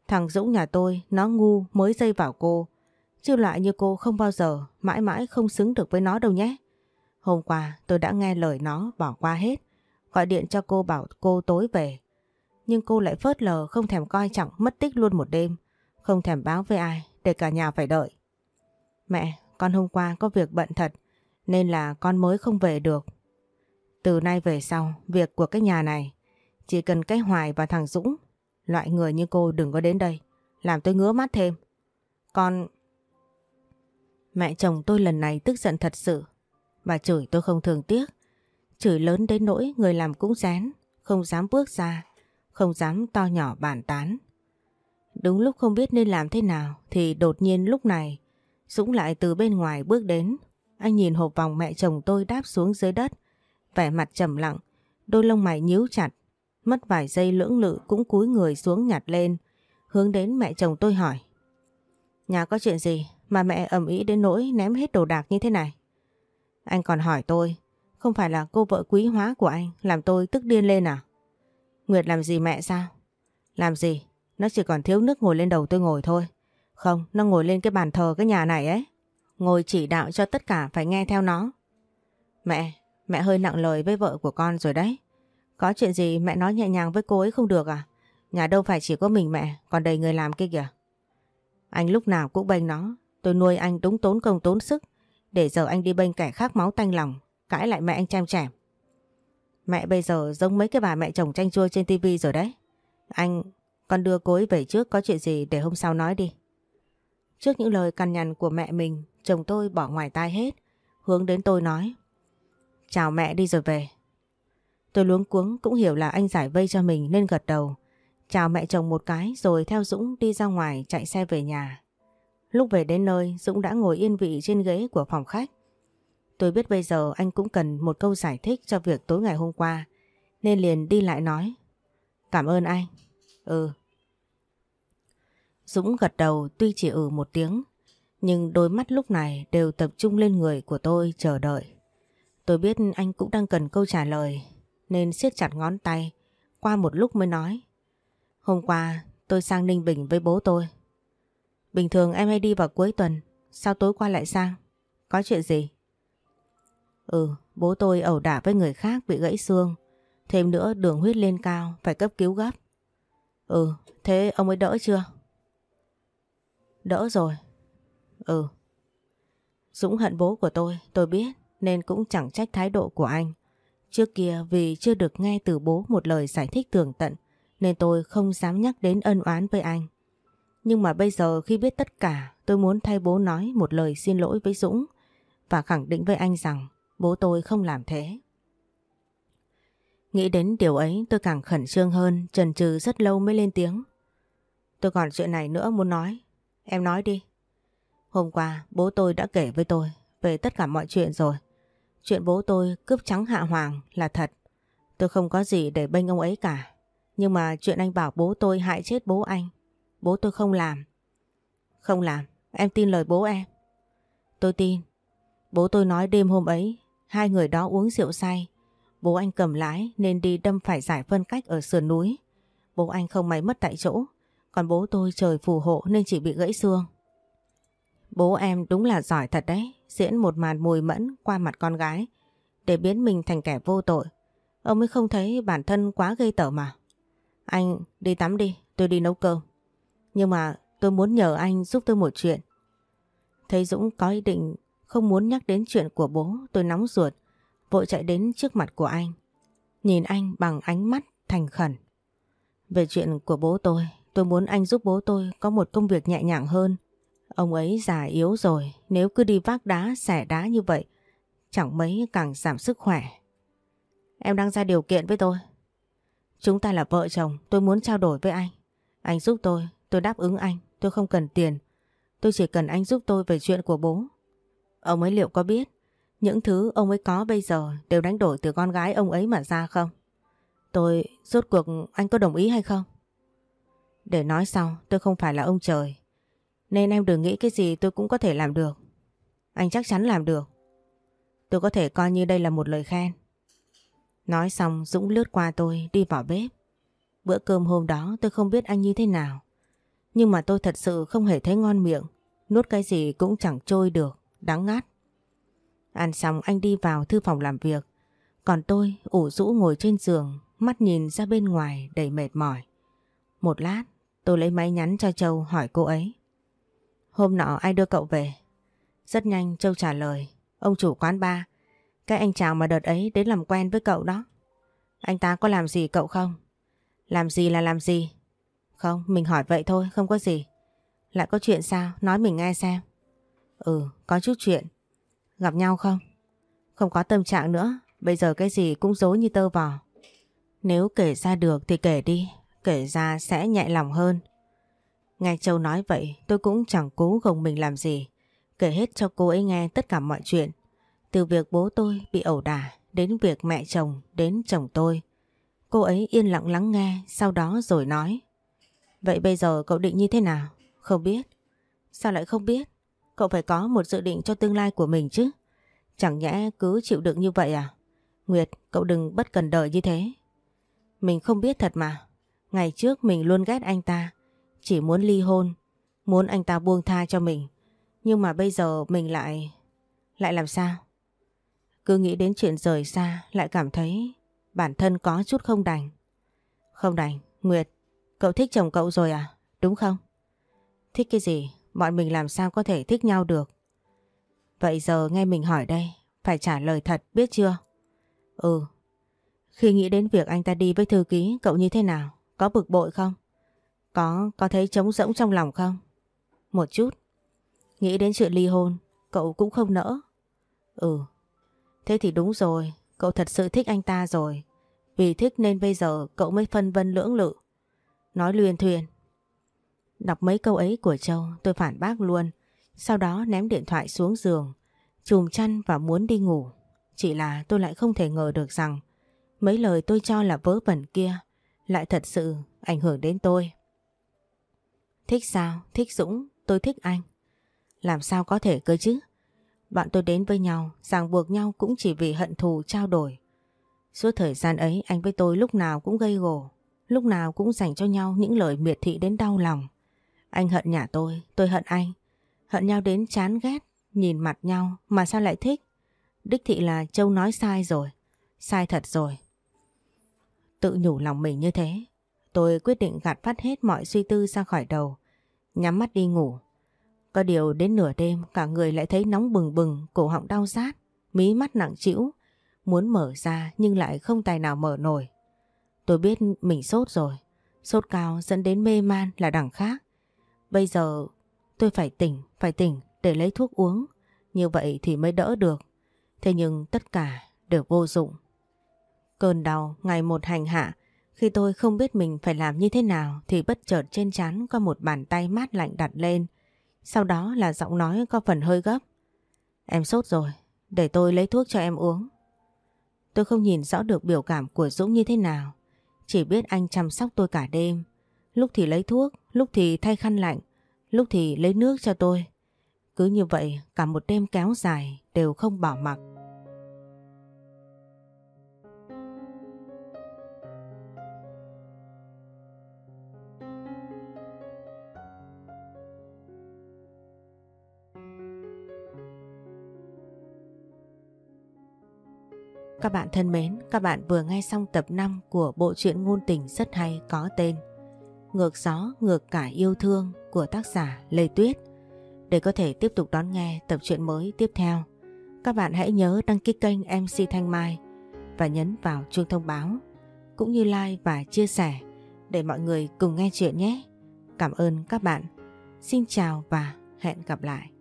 thằng Dũng nhà tôi nó ngu mới dây vào cô, chứ loại như cô không bao giờ mãi mãi không xứng được với nó đâu nhé. Hôm qua tôi đã nghe lời nó bỏ qua hết, gọi điện cho cô bảo cô tối về. Nhưng cô lại phớt lờ không thèm coi trọng mất tích luôn một đêm, không thèm báo với ai để cả nhà phải đợi. Mẹ, con hôm qua có việc bận thật nên là con mới không về được. Từ nay về sau, việc của cái nhà này chỉ cần cái Hoài và thằng Dũng, loại người như cô đừng có đến đây, làm tôi ngứa mắt thêm. Con... Mẹ chồng tôi lần này tức giận thật sự, Bà chửi tôi không thường tiếc. Chửi lớn đến nỗi người làm cũng rén, không dám bước ra, không dám to nhỏ bàn tán. Đúng lúc không biết nên làm thế nào thì đột nhiên lúc này Dũng lại từ bên ngoài bước đến. Anh nhìn hộp vòng mẹ chồng tôi đáp xuống dưới đất. Vẻ mặt trầm lặng, đôi lông mày nhíu chặt. Mất vài giây lưỡng lự cũng cúi người xuống nhặt lên. Hướng đến mẹ chồng tôi hỏi. Nhà có chuyện gì mà mẹ ầm ĩ đến nỗi ném hết đồ đạc như thế này? Anh còn hỏi tôi, không phải là cô vợ quý hóa của anh làm tôi tức điên lên à? Nguyệt làm gì mẹ sao? Làm gì? Nó chỉ còn thiếu nước ngồi lên đầu tôi ngồi thôi. Không, nó ngồi lên cái bàn thờ cái nhà này ấy. Ngồi chỉ đạo cho tất cả phải nghe theo nó. Mẹ, mẹ hơi nặng lời với vợ của con rồi đấy. Có chuyện gì mẹ nói nhẹ nhàng với cô ấy không được à? Nhà đâu phải chỉ có mình mẹ, còn đầy người làm kia kìa. Anh lúc nào cũng bênh nó. Tôi nuôi anh đúng tốn công tốn sức. Để giờ anh đi bênh kẻ khác máu tanh lòng. Cãi lại mẹ anh chăm chẻm. Mẹ bây giờ giống mấy cái bà mẹ chồng tranh chua trên tivi rồi đấy. Anh, con đưa cô ấy về trước có chuyện gì để hôm sau nói đi. Trước những lời cằn nhằn của mẹ mình, chồng tôi bỏ ngoài tai hết, hướng đến tôi nói. Chào mẹ đi rồi về. Tôi luống cuống cũng hiểu là anh giải vây cho mình nên gật đầu. Chào mẹ chồng một cái rồi theo Dũng đi ra ngoài chạy xe về nhà. Lúc về đến nơi, Dũng đã ngồi yên vị trên ghế của phòng khách. Tôi biết bây giờ anh cũng cần một câu giải thích cho việc tối ngày hôm qua, nên liền đi lại nói. Cảm ơn anh. Ừ. Dũng gật đầu tuy chỉ ừ một tiếng, nhưng đôi mắt lúc này đều tập trung lên người của tôi chờ đợi. Tôi biết anh cũng đang cần câu trả lời nên siết chặt ngón tay qua một lúc mới nói. Hôm qua tôi sang Ninh Bình với bố tôi. Bình thường em hay đi vào cuối tuần, sao tối qua lại sang? Có chuyện gì? Ừ, bố tôi ẩu đả với người khác bị gãy xương. Thêm nữa đường huyết lên cao, phải cấp cứu gấp. Ừ, thế ông ấy đỡ chưa? Đỡ rồi. Ừ. Dũng hận bố của tôi, tôi biết, nên cũng chẳng trách thái độ của anh. Trước kia vì chưa được nghe từ bố một lời giải thích tường tận, nên tôi không dám nhắc đến ân oán với anh. Nhưng mà bây giờ khi biết tất cả, tôi muốn thay bố nói một lời xin lỗi với Dũng và khẳng định với anh rằng bố tôi không làm thế. Nghĩ đến điều ấy tôi càng khẩn trương hơn, trần trừ rất lâu mới lên tiếng. Tôi còn chuyện này nữa muốn nói, Em nói đi. Hôm qua bố tôi đã kể với tôi về tất cả mọi chuyện rồi. Chuyện bố tôi cướp trắng hạ hoàng là thật. Tôi không có gì để bênh ông ấy cả. Nhưng mà chuyện anh bảo bố tôi hại chết bố anh. Bố tôi không làm. Không làm. Em tin lời bố em. Tôi tin. Bố tôi nói đêm hôm ấy, hai người đó uống rượu say. Bố anh cầm lái nên đi đâm phải giải phân cách ở sườn núi. Bố anh không may mất tại chỗ. Còn bố tôi trời phù hộ nên chỉ bị gãy xương. Bố em đúng là giỏi thật đấy, diễn một màn mùi mẫn qua mặt con gái để biến mình thành kẻ vô tội. Ông ấy không thấy bản thân quá gây tởm mà. Anh đi tắm đi, tôi đi nấu cơm. Nhưng mà tôi muốn nhờ anh giúp tôi một chuyện. Thấy Dũng có ý định không muốn nhắc đến chuyện của bố, tôi nóng ruột, vội chạy đến trước mặt của anh. Nhìn anh bằng ánh mắt thành khẩn. Về chuyện của bố tôi, Tôi muốn anh giúp bố tôi có một công việc nhẹ nhàng hơn. Ông ấy già yếu rồi, nếu cứ đi vác đá, xẻ đá như vậy, chẳng mấy càng giảm sức khỏe. Em đang ra điều kiện với tôi. Chúng ta là vợ chồng, tôi muốn trao đổi với anh. Anh giúp tôi, tôi đáp ứng anh, tôi không cần tiền. Tôi chỉ cần anh giúp tôi về chuyện của bố. Ông ấy liệu có biết những thứ ông ấy có bây giờ đều đánh đổi từ con gái ông ấy mà ra không? Tôi, rốt cuộc anh có đồng ý hay không? Để nói sau tôi không phải là ông trời nên em đừng nghĩ cái gì tôi cũng có thể làm được. Anh chắc chắn làm được. Tôi có thể coi như đây là một lời khen. Nói xong, Dũng lướt qua tôi, đi vào bếp. Bữa cơm hôm đó tôi không biết anh như thế nào. Nhưng mà tôi thật sự không hề thấy ngon miệng. Nuốt cái gì cũng chẳng trôi được, Đắng ngát Ăn xong, anh đi vào thư phòng làm việc. Còn tôi, ủ rũ ngồi trên giường, Mắt nhìn ra bên ngoài, đầy mệt mỏi. Một lát, Tôi lấy máy nhắn cho Châu hỏi cô ấy. Hôm nọ ai đưa cậu về? Rất nhanh Châu trả lời. Ông chủ quán ba. Cái anh chàng mà đợt ấy đến làm quen với cậu đó. Anh ta có làm gì cậu không? Làm gì là làm gì? Không, mình hỏi vậy thôi, không có gì. Lại có chuyện sao? Nói mình nghe xem. Ừ, có chút chuyện. Gặp nhau không? Không có tâm trạng nữa. Bây giờ cái gì cũng dối như tơ vò. Nếu kể ra được thì kể đi kể ra sẽ nhẹ lòng hơn. Nghe Châu nói vậy tôi cũng chẳng cố gồng mình làm gì. Kể hết cho cô ấy nghe tất cả mọi chuyện. Từ việc bố tôi bị ẩu đả đến việc mẹ chồng đến chồng tôi. Cô ấy yên lặng lắng nghe sau đó rồi nói. Vậy bây giờ cậu định như thế nào? Không biết. Sao lại không biết? Cậu phải có một dự định cho tương lai của mình chứ. Chẳng nhẽ cứ chịu đựng như vậy à? Nguyệt, cậu đừng bất cần đời như thế. Mình không biết thật mà. Ngày trước mình luôn ghét anh ta. Chỉ muốn ly hôn. Muốn anh ta buông tha cho mình. Nhưng mà bây giờ mình lại... Lại làm sao? Cứ nghĩ đến chuyện rời xa lại cảm thấy bản thân có chút không đành. Không đành, Nguyệt, cậu thích chồng cậu rồi à? Đúng không? Thích cái gì? Bọn mình làm sao có thể thích nhau được? Vậy giờ nghe mình hỏi đây, phải trả lời thật biết chưa? Ừ. Khi nghĩ đến việc anh ta đi với thư ký, cậu như thế nào? Có bực bội không? Có, có thấy trống rỗng trong lòng không? Một chút. Nghĩ đến chuyện ly hôn, cậu cũng không nỡ. Ừ. Thế thì đúng rồi, cậu thật sự thích anh ta rồi. Vì thích nên bây giờ cậu mới phân vân lưỡng lự. Nói luyên thuyền. Đọc mấy câu ấy của Châu tôi phản bác luôn. Sau đó ném điện thoại xuống giường, chùm chăn và muốn đi ngủ. Chỉ là tôi lại không thể ngờ được rằng mấy lời tôi cho là vớ vẩn kia lại thật sự ảnh hưởng đến tôi. Thích sao? Thích Dũng, tôi thích anh. Làm sao có thể cơ chứ? Bạn tôi đến với nhau, ràng buộc nhau cũng chỉ vì hận thù trao đổi. Suốt thời gian ấy anh với tôi lúc nào cũng gây gổ, lúc nào cũng dành cho nhau những lời miệt thị đến đau lòng. Anh hận nhà tôi, tôi hận anh. Hận nhau đến chán ghét, nhìn mặt nhau mà sao lại thích? Đích thị là Châu nói sai rồi, sai thật rồi. Tự nhủ lòng mình như thế, tôi quyết định gạt phát hết mọi suy tư ra khỏi đầu, nhắm mắt đi ngủ. Có điều đến nửa đêm cả người lại thấy nóng bừng bừng, cổ họng đau rát, mí mắt nặng trĩu, muốn mở ra nhưng lại không tài nào mở nổi. Tôi biết mình sốt rồi, sốt cao dẫn đến mê man là đẳng khác. Bây giờ tôi phải tỉnh, phải tỉnh để lấy thuốc uống, như vậy thì mới đỡ được. Thế nhưng tất cả đều vô dụng. Cơn đau ngày một hành hạ, khi tôi không biết mình phải làm như thế nào thì bất chợt trên chán có một bàn tay mát lạnh đặt lên. Sau đó là giọng nói có phần hơi gấp. Em sốt rồi, để tôi lấy thuốc cho em uống. Tôi không nhìn rõ được biểu cảm của Dũng như thế nào. Chỉ biết anh chăm sóc tôi cả đêm. Lúc thì lấy thuốc, lúc thì thay khăn lạnh, lúc thì lấy nước cho tôi. Cứ như vậy cả một đêm kéo dài đều không bỏ mặc. Các bạn thân mến, các bạn vừa nghe xong tập 5 của bộ truyện ngôn tình rất hay có tên Ngược gió, ngược cả yêu thương của tác giả Lê Tuyết. Để có thể tiếp tục đón nghe tập truyện mới tiếp theo, các bạn hãy nhớ đăng ký kênh MC Thanh Mai và nhấn vào chuông thông báo, cũng như like và chia sẻ để mọi người cùng nghe chuyện nhé. Cảm ơn các bạn. Xin chào và hẹn gặp lại.